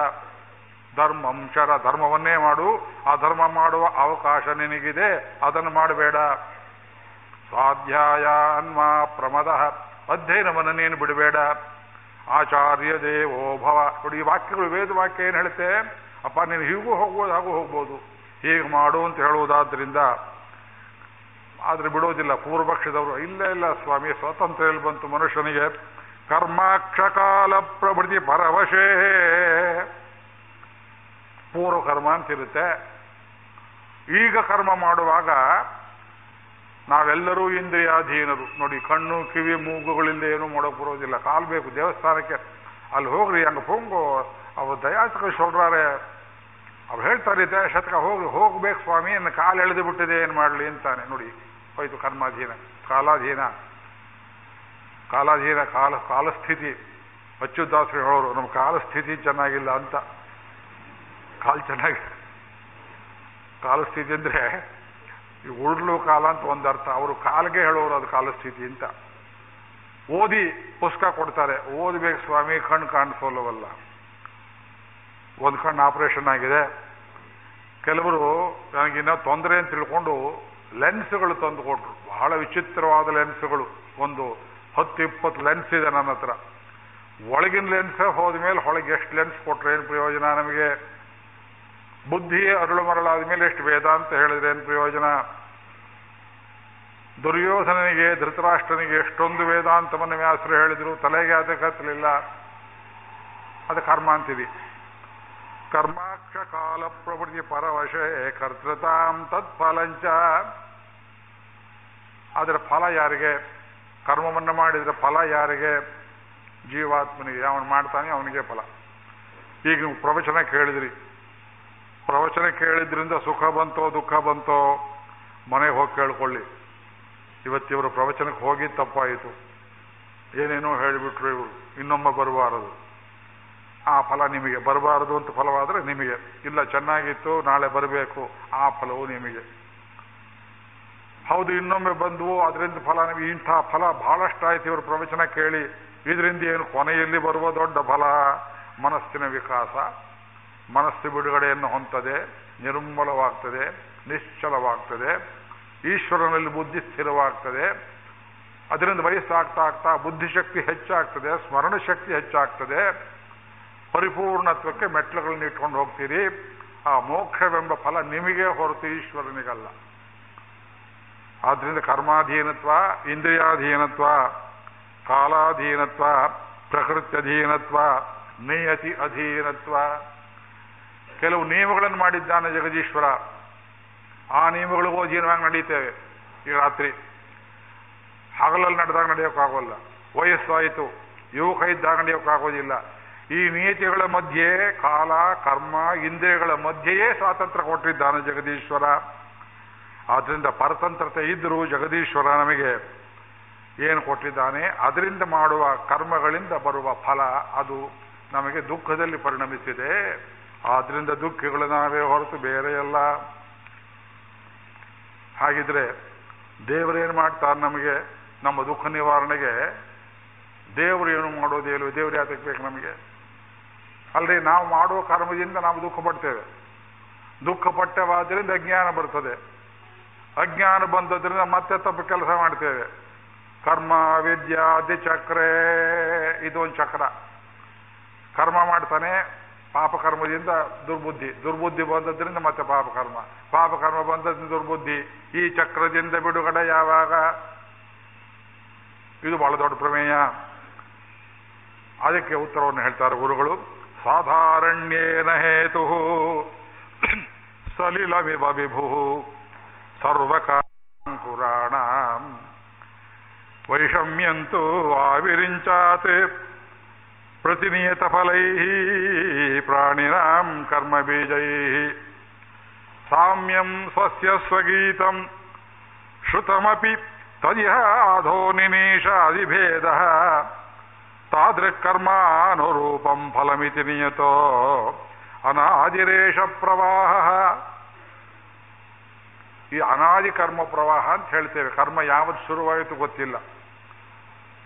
ಧರ್ಮಂ ಚರ ಧರ್ಮವನ್ನೇ ಮಾಡು. ಆ ಧರ್ಮ ಮಾಡುವ ಅವಕಾಶ ನಿನಗಿದೆ, ಅದನ್ನು ಮಾಡಬೇಡ. ಸ್ವಾಧ್ಯಾಯ ಅನ್ಮ ಪ್ರಮದ. ಅಧ್ಯಯನವನ್ನು ನೀನು ಬಿಡಬೇಡ. ಆಚಾರ್ಯ ದೇವೋ ಭವ. ನೋಡಿ, ಈ ವಾಕ್ಯಗಳು ವೇದ ವಾಕ್ಯ ಏನು ಹೇಳುತ್ತೆ? ಅಪ್ಪ, ನೀನು ಹೀಗೂ ಹೋಗ್ಬೋದು, ಹಾಗೂ ಹೋಗ್ಬೋದು. ಹೀಗೆ ಮಾಡು ಅಂತ ಹೇಳುವುದಾದ್ರಿಂದ, ಆದರೆ ಬಿಡೋದಿಲ್ಲ, ಪೂರ್ವಪಕ್ಷದವರು, ಇಲ್ಲ ಇಲ್ಲ, ಸ್ವಾಮಿ ಸ್ವಾತಂತ್ರ್ಯ ಎಲ್ಲಿ ಬಂತು ಮನುಷ್ಯನಿಗೆ. ಕರ್ಮಾಕ್ಷಕಾಲ ಪ್ರಭೃತಿ ಪರವಶೇ. ಪೂರ್ವ ಕರ್ಮ ಅಂತಿರುತ್ತೆ. ಈಗ ಕರ್ಮ ಮಾಡುವಾಗ ನಾವೆಲ್ಲರೂ ಇಂದ್ರಿಯಾಧೀನರು. ನೋಡಿ, ಕಣ್ಣು, ಕಿವಿ, ಮೂಗುಗಳಿಂದ ಏನೂ ಮಾಡೋಕೆ ಬರೋದಿಲ್ಲ ಕಾಲು ಬೇಕು, ದೇವಸ್ಥಾನಕ್ಕೆ. ಅಲ್ಲಿ ಹೋಗ್ರಿ, ಹಂಗೆ ಪೊಂಗು. ಅವ್ರು ದಯಾಚಕ ಸೊಲ್ರಾರೆ ಅವ್ರು ಹೇಳ್ತಾರೆ ದಯಾಶತಕ ಹೋಗಿ ಹೋಗ್ಬೇಕು ಸ್ವಾಮಿ, ಇನ್ನು ಕಾಲು ಎಳೆದು ಬಿಟ್ಟಿದೆ, ಏನು ಮಾಡಲಿ ಅಂತಾನೆ. ನೋಡಿ, ಹೋಯ್ತು ಕರ್ಮಾಧೀನ, ಕಾಲಾಧೀನ. ಕಾಲಾಧೀನ, ಕಾಲ, ಕಾಲಸ್ಥಿತಿ. ಅಚ್ಚುದಾಸರು ಹೇಳೋರು, ನಮ್ಮ ಕಾಲಸ್ಥಿತಿ ಚೆನ್ನಾಗಿಲ್ಲ ಅಂತ. ಕಾಲು ಚೆನ್ನಾಗಿ, ಕಾಲಸ್ಥಿತಿ ಅಂದ್ರೆ ಈ ಉರುಳು ಕಾಲ ಅಂತ ಒಂದು ಅರ್ಥ. ಅವರು ಕಾಲಿಗೆ ಹೇಳೋರು ಅದು ಕಾಲಸ್ಥಿತಿ ಅಂತ. ಓದಿ ಪುಸ್ತಕ ಕೊಡ್ತಾರೆ. ಓದಬೇಕು ಸ್ವಾಮಿ, ಕಣ್ಣು ಕಾಣಿಸೋಲ್ಲವಲ್ಲ. ಒಂದು ಕಣ್ಣು ಆಪರೇಷನ್ ಆಗಿದೆ. ಕೆಲವರು ನನಗಿನ್ನ ತೊಂದರೆ ಅಂತ ತಿಳ್ಕೊಂಡು ಲೆನ್ಸ್ಗಳು ತಂದು ಕೊಟ್ರು. ಬಹಳ ವಿಚಿತ್ರವಾದ ಲೆನ್ಸ್ಗಳು. ಒಂದು ಹತ್ತು, ಇಪ್ಪತ್ತು ಲೆನ್ಸ್ ಇದೆ ನನ್ನ ಹತ್ರ. ಒಳಗಿನ ಲೆನ್ಸ್ ಹೋದ ಮೇಲೆ ಒಳಗೆ ಎಷ್ಟು ಲೆನ್ಸ್ ಕೊಟ್ರೆ ಏನು ಪ್ರಯೋಜನ ನಮಗೆ? ಬುದ್ಧಿಯೇ ಅರಳು ಮರಳಾದ ಮೇಲೆ ಎಷ್ಟು ವೇದ ಅಂತ ಹೇಳಿದ್ರೆ ಏನು ಪ್ರಯೋಜನ? ದುರ್ಯೋಧನನಿಗೆ, ಧೃತರಾಷ್ಟ್ರನಿಗೆ ಎಷ್ಟೊಂದು ವೇದಾಂತವನ್ನು ವ್ಯಾಸರು ಹೇಳಿದ್ರು, ತಲೆಗೆ ಅದಕ್ಕೆ ಹತ್ತಲಿಲ್ಲ ಅದು ಕರ್ಮ ಅಂತಿದೆ. ಕರ್ಮಾಕ್ಷ ಕಾಲ ಪ್ರಭೃತಿ ಪರವಶೇ ಕರ್ತೃತಾಂ ತತ್ಫಲಂಚ. ಅದರ ಫಲ ಯಾರಿಗೆ? ಕರ್ಮವನ್ನು ಮಾಡಿದ್ರೆ ಫಲ ಯಾರಿಗೆ? ಜೀವಾತ್ಮನಿಗೆ. ಅವನು ಮಾಡ್ತಾನೆ, ಅವನಿಗೆ ಫಲ. ಈಗ ನೀವು ಪ್ರವಚನ ಕೇಳಿದ್ರಿ. ಪ್ರವಚನ ಕೇಳಿದ್ರಿಂದ ಸುಖ ಬಂತೋ, ದುಃಖ ಬಂತೋ, ಮನೆಗೆ ಹೋಗಿ ಕೇಳ್ಕೊಳ್ಳಿ. ಇವತ್ತಿವರು ಪ್ರವಚನಕ್ಕೆ ಹೋಗಿ ತಪ್ಪಾಯಿತು. ಏನೇನೋ ಹೇಳಿಬಿಟ್ರು ಇವರು. ಇನ್ನೊಮ್ಮೆ ಬರಬಾರದು. ಆ ಫಲ ನಿಮಗೆ. ಬರಬಾರದು ಅಂತ ಫಲವಾದರೆ ನಿಮಗೆ. ಇಲ್ಲ, ಚೆನ್ನಾಗಿತ್ತು, ನಾಳೆ ಬರಬೇಕು. ಆ ಫಲವು ನಿಮಗೆ. ಹೌದು, ಇನ್ನೊಮ್ಮೆ ಬಂದವು. ಅದರಿಂದ ಫಲ ನಿಮಗೆ. ಇಂಥ ಫಲ ಬಹಳಷ್ಟಾಯ್ತು ಇವರು ಪ್ರವಚನ ಕೇಳಿ. ಇದರಿಂದ ಏನು ಕೊನೆಯಲ್ಲಿ ಬರುವ ದೊಡ್ಡ ಫಲ? ಮನಸ್ಸಿನ ವಿಕಾಸ. ಮನಸ್ಸು ಬಿಡುಗಡೆಯನ್ನು ಹೊಂತದೆ, ನಿರ್ಮಲವಾಗ್ತದೆ, ನಿಶ್ಚಲವಾಗ್ತದೆ, ಈಶ್ವರನಲ್ಲಿ ಬುದ್ಧಿ ಸ್ಥಿರವಾಗ್ತದೆ. ಅದರಿಂದ ವಯಸ್ಸಾಗ್ತಾ ಆಗ್ತಾ ಬುದ್ಧಿಶಕ್ತಿ ಹೆಚ್ಚಾಗ್ತದೆ ಸ್ಮರಣ ಶಕ್ತಿ ಹೆಚ್ಚಾಗ್ತದೆ. ಪರಿಪೂರ್ಣತ್ವಕ್ಕೆ ಮೆಟ್ಲುಗಳನ್ನ ಇಟ್ಕೊಂಡು ಹೋಗ್ತೀರಿ. ಆ ಮೋಕ್ಷವೆಂಬ ಫಲ ನಿಮಗೆ ಹೊರತು ಈಶ್ವರನಿಗಲ್ಲ. ಆದ್ದರಿಂದ ಕರ್ಮಾಧೀನತ್ವ, ಇಂದ್ರಿಯಾಧೀನತ್ವ, ಕಾಲಾಧೀನತ್ವ, ಪ್ರಕೃತ್ಯಧೀನತ್ವ, ನಿಯತಿ ಅಧೀನತ್ವ ಕೆಲವು ನಿಯಮಗಳನ್ನು ಮಾಡಿದ್ದಾನೆ ಜಗದೀಶ್ವರ. ಆ ನಿಯಮಗಳಿಗೂ ಜೀವನವಾಗಿ ನಡೀತೇವೆ ಈ ರಾತ್ರಿ. ಹಗಲಲ್ಲಿ ನಡೆದಾಗ ನಡೆಯೋಕ್ಕಾಗೋಲ್ಲ. ವಯಸ್ಸಾಯಿತು, ಯುವಕ ಇದ್ದಾಗ ನಡೆಯೋಕ್ಕಾಗೋದಿಲ್ಲ. ಈ ನಿಯತಿಗಳ ಮಧ್ಯೆ, ಕಾಲ, ಕರ್ಮ, ಇಂದ್ರಿಯಗಳ ಮಧ್ಯೆಯೇ ಸ್ವಾತಂತ್ರ್ಯ ಕೊಟ್ಟಿದ್ದಾನೆ ಜಗದೀಶ್ವರ. ಆದ್ದರಿಂದ ಪರತಂತ್ರತೆ ಇದ್ದರೂ ಜಗದೀಶ್ವರ ನಮಗೆ ಏನು ಕೊಟ್ಟಿದ್ದಾನೆ? ಅದರಿಂದ ಮಾಡುವ ಕರ್ಮಗಳಿಂದ ಬರುವ ಫಲ ಅದು ನಮಗೆ ದುಃಖದಲ್ಲಿ ಪರಿಣಮಿಸಿದೆ. ಆದ್ರಿಂದ ದುಃಖಗಳು ನಾವೇ ಹೊರತು ಬೇರೆ ಎಲ್ಲ. ಹಾಗಿದ್ರೆ ದೇವರೇನು ಮಾಡ್ತಾರೆ ನಮಗೆ? ನಮ್ಮ ದುಃಖ ನಿವಾರಣೆಗೆ ದೇವರು ಏನು ಮಾಡೋದೇ ಇಲ್ವೋ? ದೇವರು ಯಾತಕ್ಕೆ ಬೇಕು ನಮಗೆ? ಅಲ್ರಿ, ನಾವು ಮಾಡುವ ಕರ್ಮದಿಂದ ನಾವು ದುಃಖ ಪಡ್ತೇವೆ. ದುಃಖ ಪಟ್ಟವಾದ್ರಿಂದ ಅಜ್ಞಾನ ಬರ್ತದೆ. ಅಜ್ಞಾನ ಬಂದದ್ರಿಂದ ಮತ್ತೆ ತಪ್ಪು ಕೆಲಸ ಮಾಡ್ತೇವೆ. ಕರ್ಮ, ವಿದ್ಯಾ ಚಕ್ರೇ ಇದೊಂದು ಚಕ್ರ. ಕರ್ಮ ಮಾಡ್ತಾನೆ ಪಾಪಕರ್ಮದಿಂದ ದುರ್ಬುದ್ಧಿ. ದುರ್ಬುದ್ಧಿ ಬಂದದ್ರಿಂದ ಮತ್ತೆ ಪಾಪಕರ್ಮ. ಪಾಪಕರ್ಮ ಬಂದದ್ರಿಂದ ದುರ್ಬುದ್ಧಿ. ಈ ಚಕ್ರದಿಂದ ಬಿಡುಗಡೆ ಯಾವಾಗ? ಇದು ಬಹಳ ದೊಡ್ಡ ಪ್ರಮೇಯ. ಅದಕ್ಕೆ ಉತ್ತರವನ್ನು ಹೇಳ್ತಾರೆ ಗುರುಗಳು. ಸಾಧಾರಣ್ಯೇನ ಹೇತು ಸಲಿಲವಿವ ವಿಭು ಸರ್ವಕಾಂಕುರಾಣ ವೈಷಮ್ಯಂತೂ ಆವಿರಿಂಚಾತ್. ಪ್ರತಿನಿಯತ ಫಲೈ ಪ್ರಾಣಿನಾಂ ಕರ್ಮ ಬೀಜೈ ಸಾಮ್ಯಂ ಸ್ವಸ್ಯ ಸ್ವಗೀತಂ. ಶ್ರುತಮಪಿ ತದಿಹ ಅಧೋ फलमिति नियतो ಫಲಮಿತಿ ನಿಯತೋ. ಅನಾದಿರೇಶ ಪ್ರವಾಹ. ಈ ಅನಾದಿ ಕರ್ಮ ಪ್ರವಾಹ ಅಂತ ಹೇಳ್ತೇವೆ. ಕರ್ಮ ಯಾವತ್ತು ಶುರುವಾಯಿತು ಗೊತ್ತಿಲ್ಲ.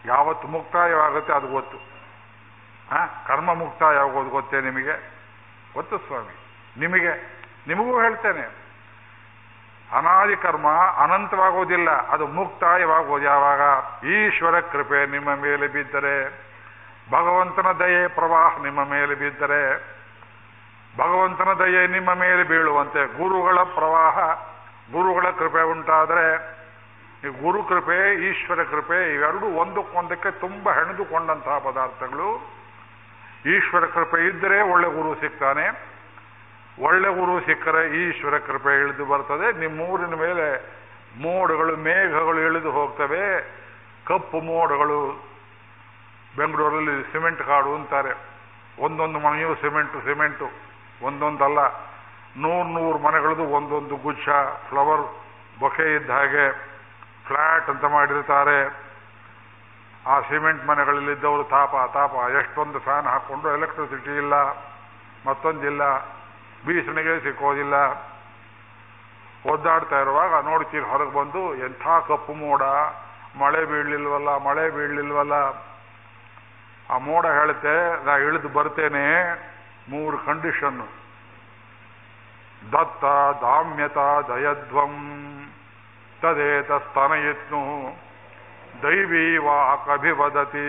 ಯಾವತ್ತು ಮುಕ್ತಾಯವಾಗುತ್ತೆ ಅದು ಗೊತ್ತು. ಹಾ ಕರ್ಮ ಮುಕ್ತಾಯ ಆಗೋದು ಗೊತ್ತೇ ನಿಮಗೆ? ಗೊತ್ತು ಸ್ವಾಮಿ. ನಿಮಗೆ, ನಿಮಗೂ ಹೇಳ್ತೇನೆ. ಅನಾದಿ ಕರ್ಮ ಅನಂತವಾಗೋದಿಲ್ಲ. ಅದು ಮುಕ್ತಾಯವಾಗೋದು ಯಾವಾಗ? ಈಶ್ವರ ಕೃಪೆ ನಿಮ್ಮ ಮೇಲೆ ಬಿದ್ದರೆ. ಭಗವಂತನ ದಯೆ ಪ್ರವಾಹ ನಿಮ್ಮ ಮೇಲೆ ಬಿದ್ದರೆ. ಭಗವಂತನ ದಯೆ ನಿಮ್ಮ ಮೇಲೆ ಬೀಳುವಂತೆ ಗುರುಗಳ ಪ್ರವಾಹ, ಗುರುಗಳ ಕೃಪೆ ಉಂಟಾದರೆ, ಈ ಗುರು ಕೃಪೆ, ಈಶ್ವರ ಕೃಪೆ ಇವೆರಡೂ ಒಂದಕ್ಕೊಂದಕ್ಕೆ ತುಂಬ ಹೆಣೆದುಕೊಂಡಂತಹ ಪದಾರ್ಥಗಳು. ಈಶ್ವರ ಕೃಪೆ ಇದ್ದರೆ ಒಳ್ಳೆ ಗುರು ಸಿಗ್ತಾನೆ. ಒಳ್ಳೆ ಗುರು ಸಿಕ್ಕರೆ ಈಶ್ವರ ಕೃಪೆ ಇಳಿದು ಬರ್ತದೆ. ನಿಮ್ಮೂರಿನ ಮೇಲೆ ಮೋಡಗಳು, ಮೇಘಗಳು ಇಳಿದು ಹೋಗ್ತವೆ. ಕಪ್ಪು ಮೋಡಗಳು ಬೆಂಗಳೂರಲ್ಲಿ ಸಿಮೆಂಟ್ ಕಾಡು ಅಂತಾರೆ. ಒಂದೊಂದು ಮನೆಯೂ ಸಿಮೆಂಟು ಸಿಮೆಂಟು. ಒಂದೊಂದಲ್ಲ. ನೂರು ನೂರು ಮನೆಗಳದು ಒಂದೊಂದು ಗುಚ್ಛ, ಫ್ಲವರ್ ಬೊಕೆ ಇದ್ದ ಹಾಗೆ ಫ್ಲಾಟ್ ಅಂತ ಮಾಡಿರ್ತಾರೆ. ಆ ಸಿಮೆಂಟ್ ಮನೆಗಳಲ್ಲಿದ್ದವರು ತಾಪ ತಾಪ. ಎಷ್ಟೊಂದು ಫ್ಯಾನ್ ಹಾಕ್ಕೊಂಡು ಎಲೆಕ್ಟ್ರಿಸಿಟಿ ಇಲ್ಲ, ಮತ್ತೊಂದಿಲ್ಲ, ಬೀಸಣಿಗೆ ಸಿಕ್ಕೋದಿಲ್ಲ. ಒದ್ದಾಡ್ತಾ ಇರುವಾಗ ನೋಡ್ತೀರಿ, ಹೊರಗೆ ಬಂದು ಎಂಥ ಕಪ್ಪು ಮೋಡ. ಮಳೆ ಬೀಳಲಿಲ್ವಲ್ಲ ಮಳೆ ಬೀಳಲಿಲ್ವಲ್ಲ. ಆ ಮೋಡ ಹೇಳುತ್ತೆ ನಾ ಇಳಿದು ಬರ್ತೇನೆ, ಮೂರು ಕಂಡೀಷನ್ನು ದತ್ತ, ದಾಮ್ಯತ, ದಯಧ್ವಂ, ತದೇತ ಸ್ತನಯತ್ನು. ದೈವೀ ವಾಹಕಭಿವದತಿ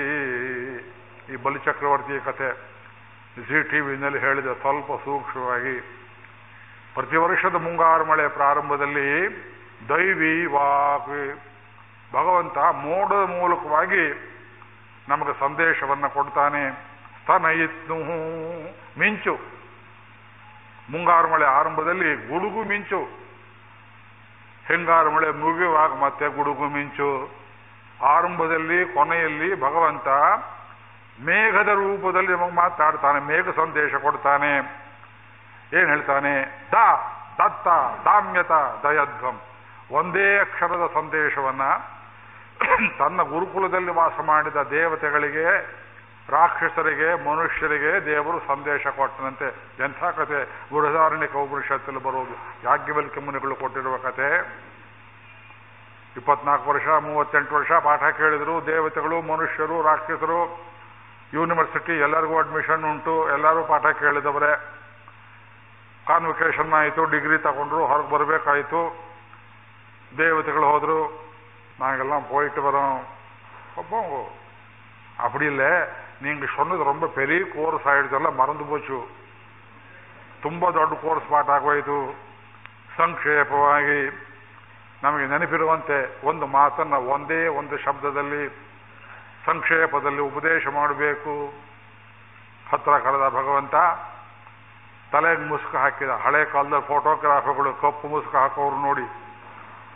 ಈ ಬಲಿಚಕ್ರವರ್ತಿಯ ಕಥೆ ಜಿ ಟಿವಿನಲ್ಲಿ ಹೇಳಿದ ಸ್ವಲ್ಪ ಸೂಕ್ಷ್ಮವಾಗಿ. ಪ್ರತಿ ವರ್ಷದ ಮುಂಗಾರು ಮಳೆ ಪ್ರಾರಂಭದಲ್ಲಿ ದೈವಿ ವಾಕ್ ಭಗವಂತ ಮೋಡದ ಮೂಲಕವಾಗಿ ನಮಗೆ ಸಂದೇಶವನ್ನು ಕೊಡ್ತಾನೆ. ಸ್ತನಯಿತ್ನು ಮಿಂಚು. ಮುಂಗಾರು ಮಳೆ ಆರಂಭದಲ್ಲಿ ಗುಡುಗು ಮಿಂಚು. ಹಿಂಗಾರು ಮಳೆ ಮುಗಿಯುವಾಗ ಮತ್ತೆ ಗುಡುಗು ಮಿಂಚು. ಆರಂಭದಲ್ಲಿ, ಕೊನೆಯಲ್ಲಿ ಭಗವಂತ ಮೇಘದ ರೂಪದಲ್ಲಿ ನಮಗೆ ಮಾತಾಡ್ತಾನೆ, ಮೇಘ ಸಂದೇಶ ಕೊಡ್ತಾನೆ. ಏನ್ ಹೇಳ್ತಾನೆ? ದ, ದತ್ತ, ದಾಮ್ಯತ, ದಯಧ್ವಂ. ಒಂದೇ ಅಕ್ಷರದ ಸಂದೇಶವನ್ನ ತನ್ನ ಗುರುಕುಲದಲ್ಲಿ ವಾಸ ಮಾಡಿದ ದೇವತೆಗಳಿಗೆ, ರಾಕ್ಷಸರಿಗೆ, ಮನುಷ್ಯರಿಗೆ ದೇವರು ಸಂದೇಶ ಕೊಟ್ಟನಂತೆ. ಎಂಥ ಕತೆ? ಬೃಹದಾರಣ್ಯಕ ಉಪನಿಷತ್ತಲ್ಲಿ ಬರುವುದು ಯಾಜ್ಞವಲ್ಕ್ಯ ಮುನಿಗಳು ಕೊಟ್ಟಿರುವ ಕತೆ. ಇಪ್ಪತ್ನಾಲ್ಕು ವರ್ಷ ಮೂವತ್ತೆಂಟು ವರ್ಷ ಪಾಠ ಕೇಳಿದ್ರು ದೇವತೆಗಳು ಮನುಷ್ಯರು ರಾಕ್ಷಸರು ಯೂನಿವರ್ಸಿಟಿ ಎಲ್ಲರಿಗೂ ಅಡ್ಮಿಷನ್ ಉಂಟು ಎಲ್ಲರೂ ಪಾಠ ಕೇಳಿದವರೇ ಕಾನ್ವಿಕೇಶನ್ ಆಯಿತು ಡಿಗ್ರಿ ತಗೊಂಡ್ರು ಹೊರಗೆ ಬರಬೇಕಾಯಿತು தேவதைகள் ಹೋದ್ರು நாங்கெல்லாம் போயிட்டு வரோம் அப்போ அப்படி இல்லை நீங்க சொன்னது ரொம்ப பெரிய கோர்ஸ் ஆயிடுச்செல்லாம் மறந்து போச்சு ತುಂಬ ದೊಡ್ಡ ಕೋರ್ಸ್ ಪಾಠ ಆಗೋಯ್ತು ಸಂಕ್ಷೇಪವಾಗಿ ನಮಗೆ ನೆನಪಿರುವಂತೆ ಒಂದು ಮಾತನ್ನು ಒಂದೇ ಒಂದು ಶಬ್ದದಲ್ಲಿ, ಸಂಕ್ಷೇಪದಲ್ಲಿ ಉಪದೇಶ ಮಾಡಬೇಕು. ಹತ್ರ ಕಳೆದ ಭಗವಂತ, ತಲೆಗೆ ಮುಸುಕು ಹಾಕಿದ. ಹಳೆ ಕಾಲದ ಫೋಟೋಗ್ರಾಫರ್ಗಳು ಕಪ್ಪು ಮುಸುಕು ಹಾಕೋರು ನೋಡಿ.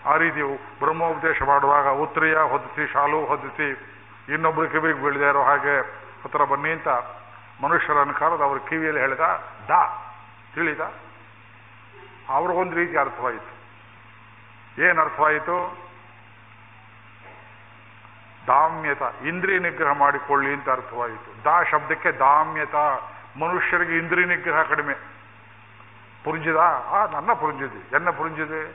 ಆ ರೀತಿ ಬ್ರಹ್ಮೋಪದೇಶ ಮಾಡುವಾಗ ಉತ್ತರಿಯ ಹೊದಿಸಿ ಶಾಲು ಹೊದಿಸಿ ಇನ್ನೊಬ್ರು ಕಿವಿಗೆ ಬೀಳದೆ ಇರೋ ಹಾಗೆ, ಹತ್ರ ಬನ್ನಿ ಅಂತ ಮನುಷ್ಯರನ್ನು ಕರೆದು ಅವ್ರ ಕಿವಿಯಲ್ಲಿ ಹೇಳಿದ, ದಾ ತಿಳಿದ? ಅವ್ರಿಗೊಂದು ರೀತಿ ಅರ್ಥವಾಯಿತು. ಏನು ಅರ್ಥ ಆಯಿತು ದಾಮ್ಯತ, ಇಂದ್ರಿಯ ನಿಗ್ರಹ ಮಾಡಿಕೊಳ್ಳಿ ಅಂತ ಅರ್ಥವಾಯಿತು. ದಾ ಶಬ್ದಕ್ಕೆ ದಾಮ್ಯತ, ಮನುಷ್ಯರಿಗೆ ಇಂದ್ರಿಯ ನಿಗ್ರಹ ಕಡಿಮೆ. ಪುರುಂಜಿದ? ಆ, ನನ್ನ ಪುರುಂಜಿದೆ. ಎನ್ನ ಪುರುಂಜಿದೆ?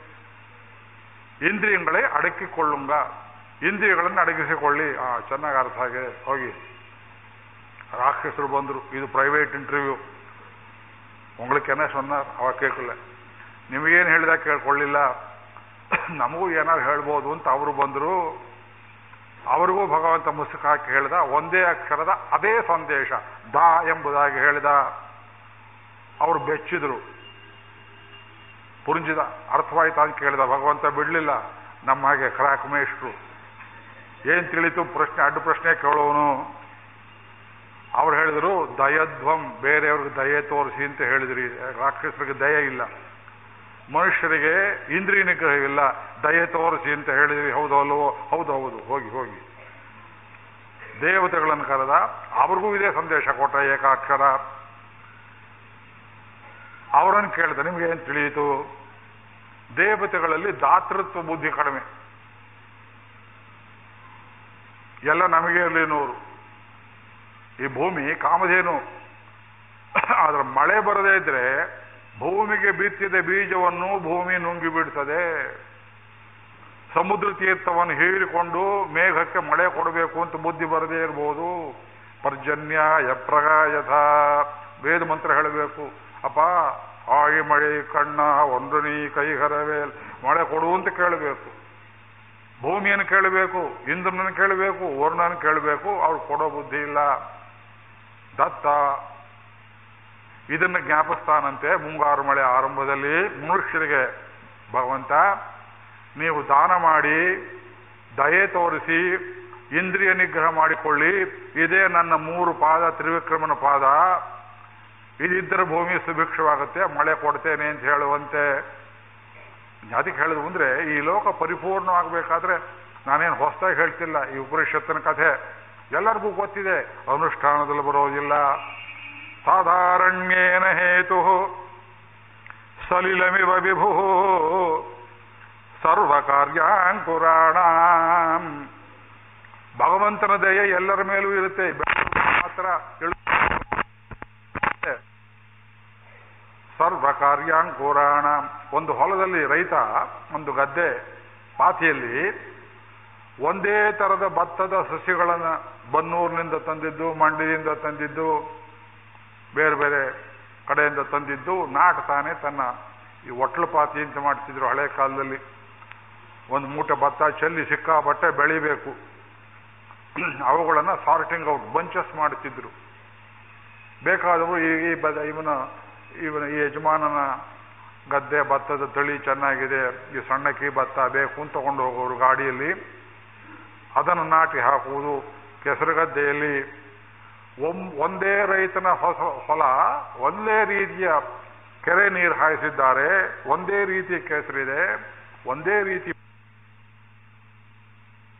ಇಂದ್ರಿಯಗಳೇ ಅಡಕಿಕೊಳ್ಳುಂಗ. ಇಂದ್ರಿಯಗಳನ್ನು ಅಡಗಿಸಿಕೊಳ್ಳಿ. ಆ, ಚೆನ್ನಾಗಿ ಅರ್ಥ ಆಗಿದೆ. ಹೋಗಿ. ರಾಕ್ಷಸರು ಬಂದರು. ಇದು ಪ್ರೈವೇಟ್ ಇಂಟರ್ವ್ಯೂ ಉಂಗಳಕ್ಕೆ ಸೊನ್ನ ಅವಾಗ ಕೇಳ್ಕೊಳ್ಳೆ ನಿಮಗೇನು ಹೇಳಿದಾಗ ಕೇಳ್ಕೊಳ್ಳಿಲ್ಲ ನಮಗೂ ಏನಾದ್ರು ಹೇಳ್ಬೋದು ಅಂತ ಅವರು ಬಂದರು. ಅವರಿಗೂ ಭಗವಂತ ಮುಸುಕ ಹಾಕಿ ಹೇಳಿದ ಒಂದೇ ಅಕ್ಷರದ ಅದೇ ಸಂದೇಶ, ದ ಎಂಬುದಾಗಿ ಹೇಳಿದ. ಅವರು ಬೆಚ್ಚಿದ್ರು. ಪುರುಂಜಿದ ಅರ್ಥವಾಯ್ತಾ ಅಂತ ಕೇಳಿದ. ಭಗವಂತ ಬಿಡಲಿಲ್ಲ. ನಮ್ಮ ಹಾಗೆ ಕ್ರಾಕ್ ಮೇಷ್ಟ್ರು. ಏನು ತಿಳಿತು? ಪ್ರಶ್ನೆ, ಅಡ್ಡ ಪ್ರಶ್ನೆ ಕೇಳೋನು. ಅವ್ರು ಹೇಳಿದ್ರು, ದಯಧ್ವಂ, ಬೇರೆಯವ್ರಿಗೆ ದಯೆ ತೋರಿಸಿ ಅಂತ ಹೇಳಿದ್ರಿ. ರಾಕ್ಷಸರಿಗೆ ದಯೆ ಇಲ್ಲ. ಮನುಷ್ಯರಿಗೆ ಇಂದ್ರಿಯ ನಿಗ್ರಹ ಇಲ್ಲ ದಯೆ ತೋರಿಸಿ ಅಂತ ಹೇಳಿದ್ರಿ ಹೌದು ಅಲ್ವೋ ಹೌದು ಹೌದು, ಹೋಗಿ ಹೋಗಿ. ದೇವತೆಗಳನ್ನು ಕರೆದ, ಅವ್ರಿಗೂ ಇದೇ ಸಂದೇಶ ಕೊಟ್ಟ ಏಕಾಕ್ಷರ. ಅವರನ್ನು ಕೇಳಿದ, ನಿಮ್ಗೆ ಏನು ತಿಳಿಯಿತು? ದೇವತೆಗಳಲ್ಲಿ ದಾತೃತ್ವ ಬುದ್ಧಿ ಕಡಿಮೆ. ಎಲ್ಲ ನಮಗೆ ಇರಲಿ ನೋರು. ಈ ಭೂಮಿ ಕಾಮಧೇನು. ಆದ್ರೆ ಮಳೆ ಬರದೇ ಇದ್ರೆ ಭೂಮಿಗೆ ಬಿತ್ತಿದ ಬೀಜವನ್ನು ಭೂಮಿ ನುಂಗಿ ಬಿಡ್ತದೆ. ಸಮುದ್ರ ತೀರ್ಥವನ್ನು ಹೀರಿಕೊಂಡು ಮೇಘಕ್ಕೆ ಮಳೆ ಕೊಡಬೇಕು ಅಂತ ಬುದ್ಧಿ ಬರದೇ ಇರಬಹುದು ಪರ್ಜನ್ಯ ಯಪ್ರಗ ಯಥಾ ವೇದ ಮಂತ್ರ ಹೇಳಬೇಕು. ಅಪ್ಪ, ಆಯಿ ಮಳೆ ಕಣ್ಣ, ಒಂದು ನೀ ಕೈಹರವೇಲ್ ಮಳೆ ಕೊಡು ಅಂತ ಕೇಳಬೇಕು. ಭೂಮಿಯನ್ನು ಕೇಳಬೇಕು, ಇಂದ್ರನನ್ನು ಕೇಳಬೇಕು ವರ್ಣನ ಕೇಳಬೇಕು. ಅವ್ರು ಕೊಡೋ ಬುದ್ಧಿ ಇಲ್ಲ. ದತ್ತ. ಇದನ್ನು ಜ್ಞಾಪಿಸ್ತಾನಂತೆ ಮುಂಗಾರು ಮಳೆ ಆರಂಭದಲ್ಲಿ ಮನುಷ್ಯರಿಗೆ, ಭಗವಂತ, ನೀವು ದಾನ ಮಾಡಿ, ದಯೆ ತೋರಿಸಿ, ಇಂದ್ರಿಯ ನಿಗ್ರಹ ಮಾಡಿಕೊಳ್ಳಿ. ಇದೇ ನನ್ನ ಮೂರು ಪಾದ, ತ್ರಿವಿಕ್ರಮನ ಪಾದ. ಇದಿದ್ದರೆ ಭೂಮಿ ಸುಭಿಕ್ಷವಾಗುತ್ತೆ, ಮಳೆ ಕೊಡ್ತೇನೆ ಅಂತ ಹೇಳುವಂತೆ. ಅದಕ್ಕೆ ಹೇಳಿದ್ರು ಅಂದರೆ, ಈ ಲೋಕ ಪರಿಪೂರ್ಣವಾಗಬೇಕಾದ್ರೆ ನಾನೇನು ಹೊಸದಾಗಿ ಹೇಳ್ತಿಲ್ಲ, ಈ ಉಪನಿಷತ್ತಿನ ಕಥೆ. ಎಲ್ಲರಿಗೂ ಗೊತ್ತಿದೆ, ಅನುಷ್ಠಾನದಲ್ಲಿ ಬರೋದಿಲ್ಲ. ಸಾಧಾರಣ್ಯೇನ ಹೇತು ಸಲಿಲಮಿವ ವಿಭು ಸರ್ವಕಾರ್ಯಾಂಕುರಾಣ ಭಗವಂತನ ದಯೆ ಎಲ್ಲರ ಮೇಲೂ ಇರುತ್ತೆ ಮಾತ್ರ ಸರ್ವ ಕಾರ್ಯಾಂಕುರಾಣ ಒಂದು ಹೊಲದಲ್ಲಿ ರೈತ, ಒಂದು ಗದ್ದೆ ಪಾತಿಯಲ್ಲಿ ಒಂದೇ ತರದ ಭತ್ತದ ಸಸಿಗಳನ್ನು ಬನ್ನೂರಿನಿಂದ ತಂದಿದ್ದು ಮಂಡಿಯಿಂದ ತಂದಿದ್ದು ಬೇರೆ ಬೇರೆ ಕಡೆಯಿಂದ ತಂದಿದ್ದು ನಾಟ್ತಾನೆ ತನ್ನ ಈ ಒಟ್ಲು ಪಾತಿ ಅಂತ ಮಾಡ್ತಿದ್ರು ಹಳೆ ಕಾಲದಲ್ಲಿ. ಒಂದು ಮೂಟೆ ಭತ್ತ, ಚೆಲ್ಲಿ ಸಿಕ್ಕಾಬಟ್ಟೆ ಬೆಳಿಬೇಕು. ಅವುಗಳನ್ನು ಸಾರ್ಟಿಂಗ್ ಔಟ್, ಬಂಚಸ್ ಮಾಡ್ತಿದ್ರು. ಬೇಕಾದವರು ಈ ಈ ಬದ, ಇವನ ಇವನ ಈ ಯಜಮಾನನ ಗದ್ದೆ ಭತ್ತದ ತಳಿ ಚೆನ್ನಾಗಿದೆ, ಈ ಸಣ್ಣಕ್ಕಿ ಭತ್ತ ಬೇಕು ಅಂತ ತಗೊಂಡು ಹೋಗೋರು ಗಾಡಿಯಲ್ಲಿ. ಅದನ್ನು ನಾಟಿ ಹಾಕುವುದು ಕೆಸರುಗದ್ದೆಯಲ್ಲಿ ಒಂದೇ ರೈತನ ಹೊಸ ಹೊಲ ಒಂದೇ ರೀತಿಯ ಕೆರೆ ನೀರು ಹಾಯಿಸಿದ್ದಾರೆ ಒಂದೇ ರೀತಿಯ ಕೆಸರಿದೆ ಒಂದೇ ರೀತಿ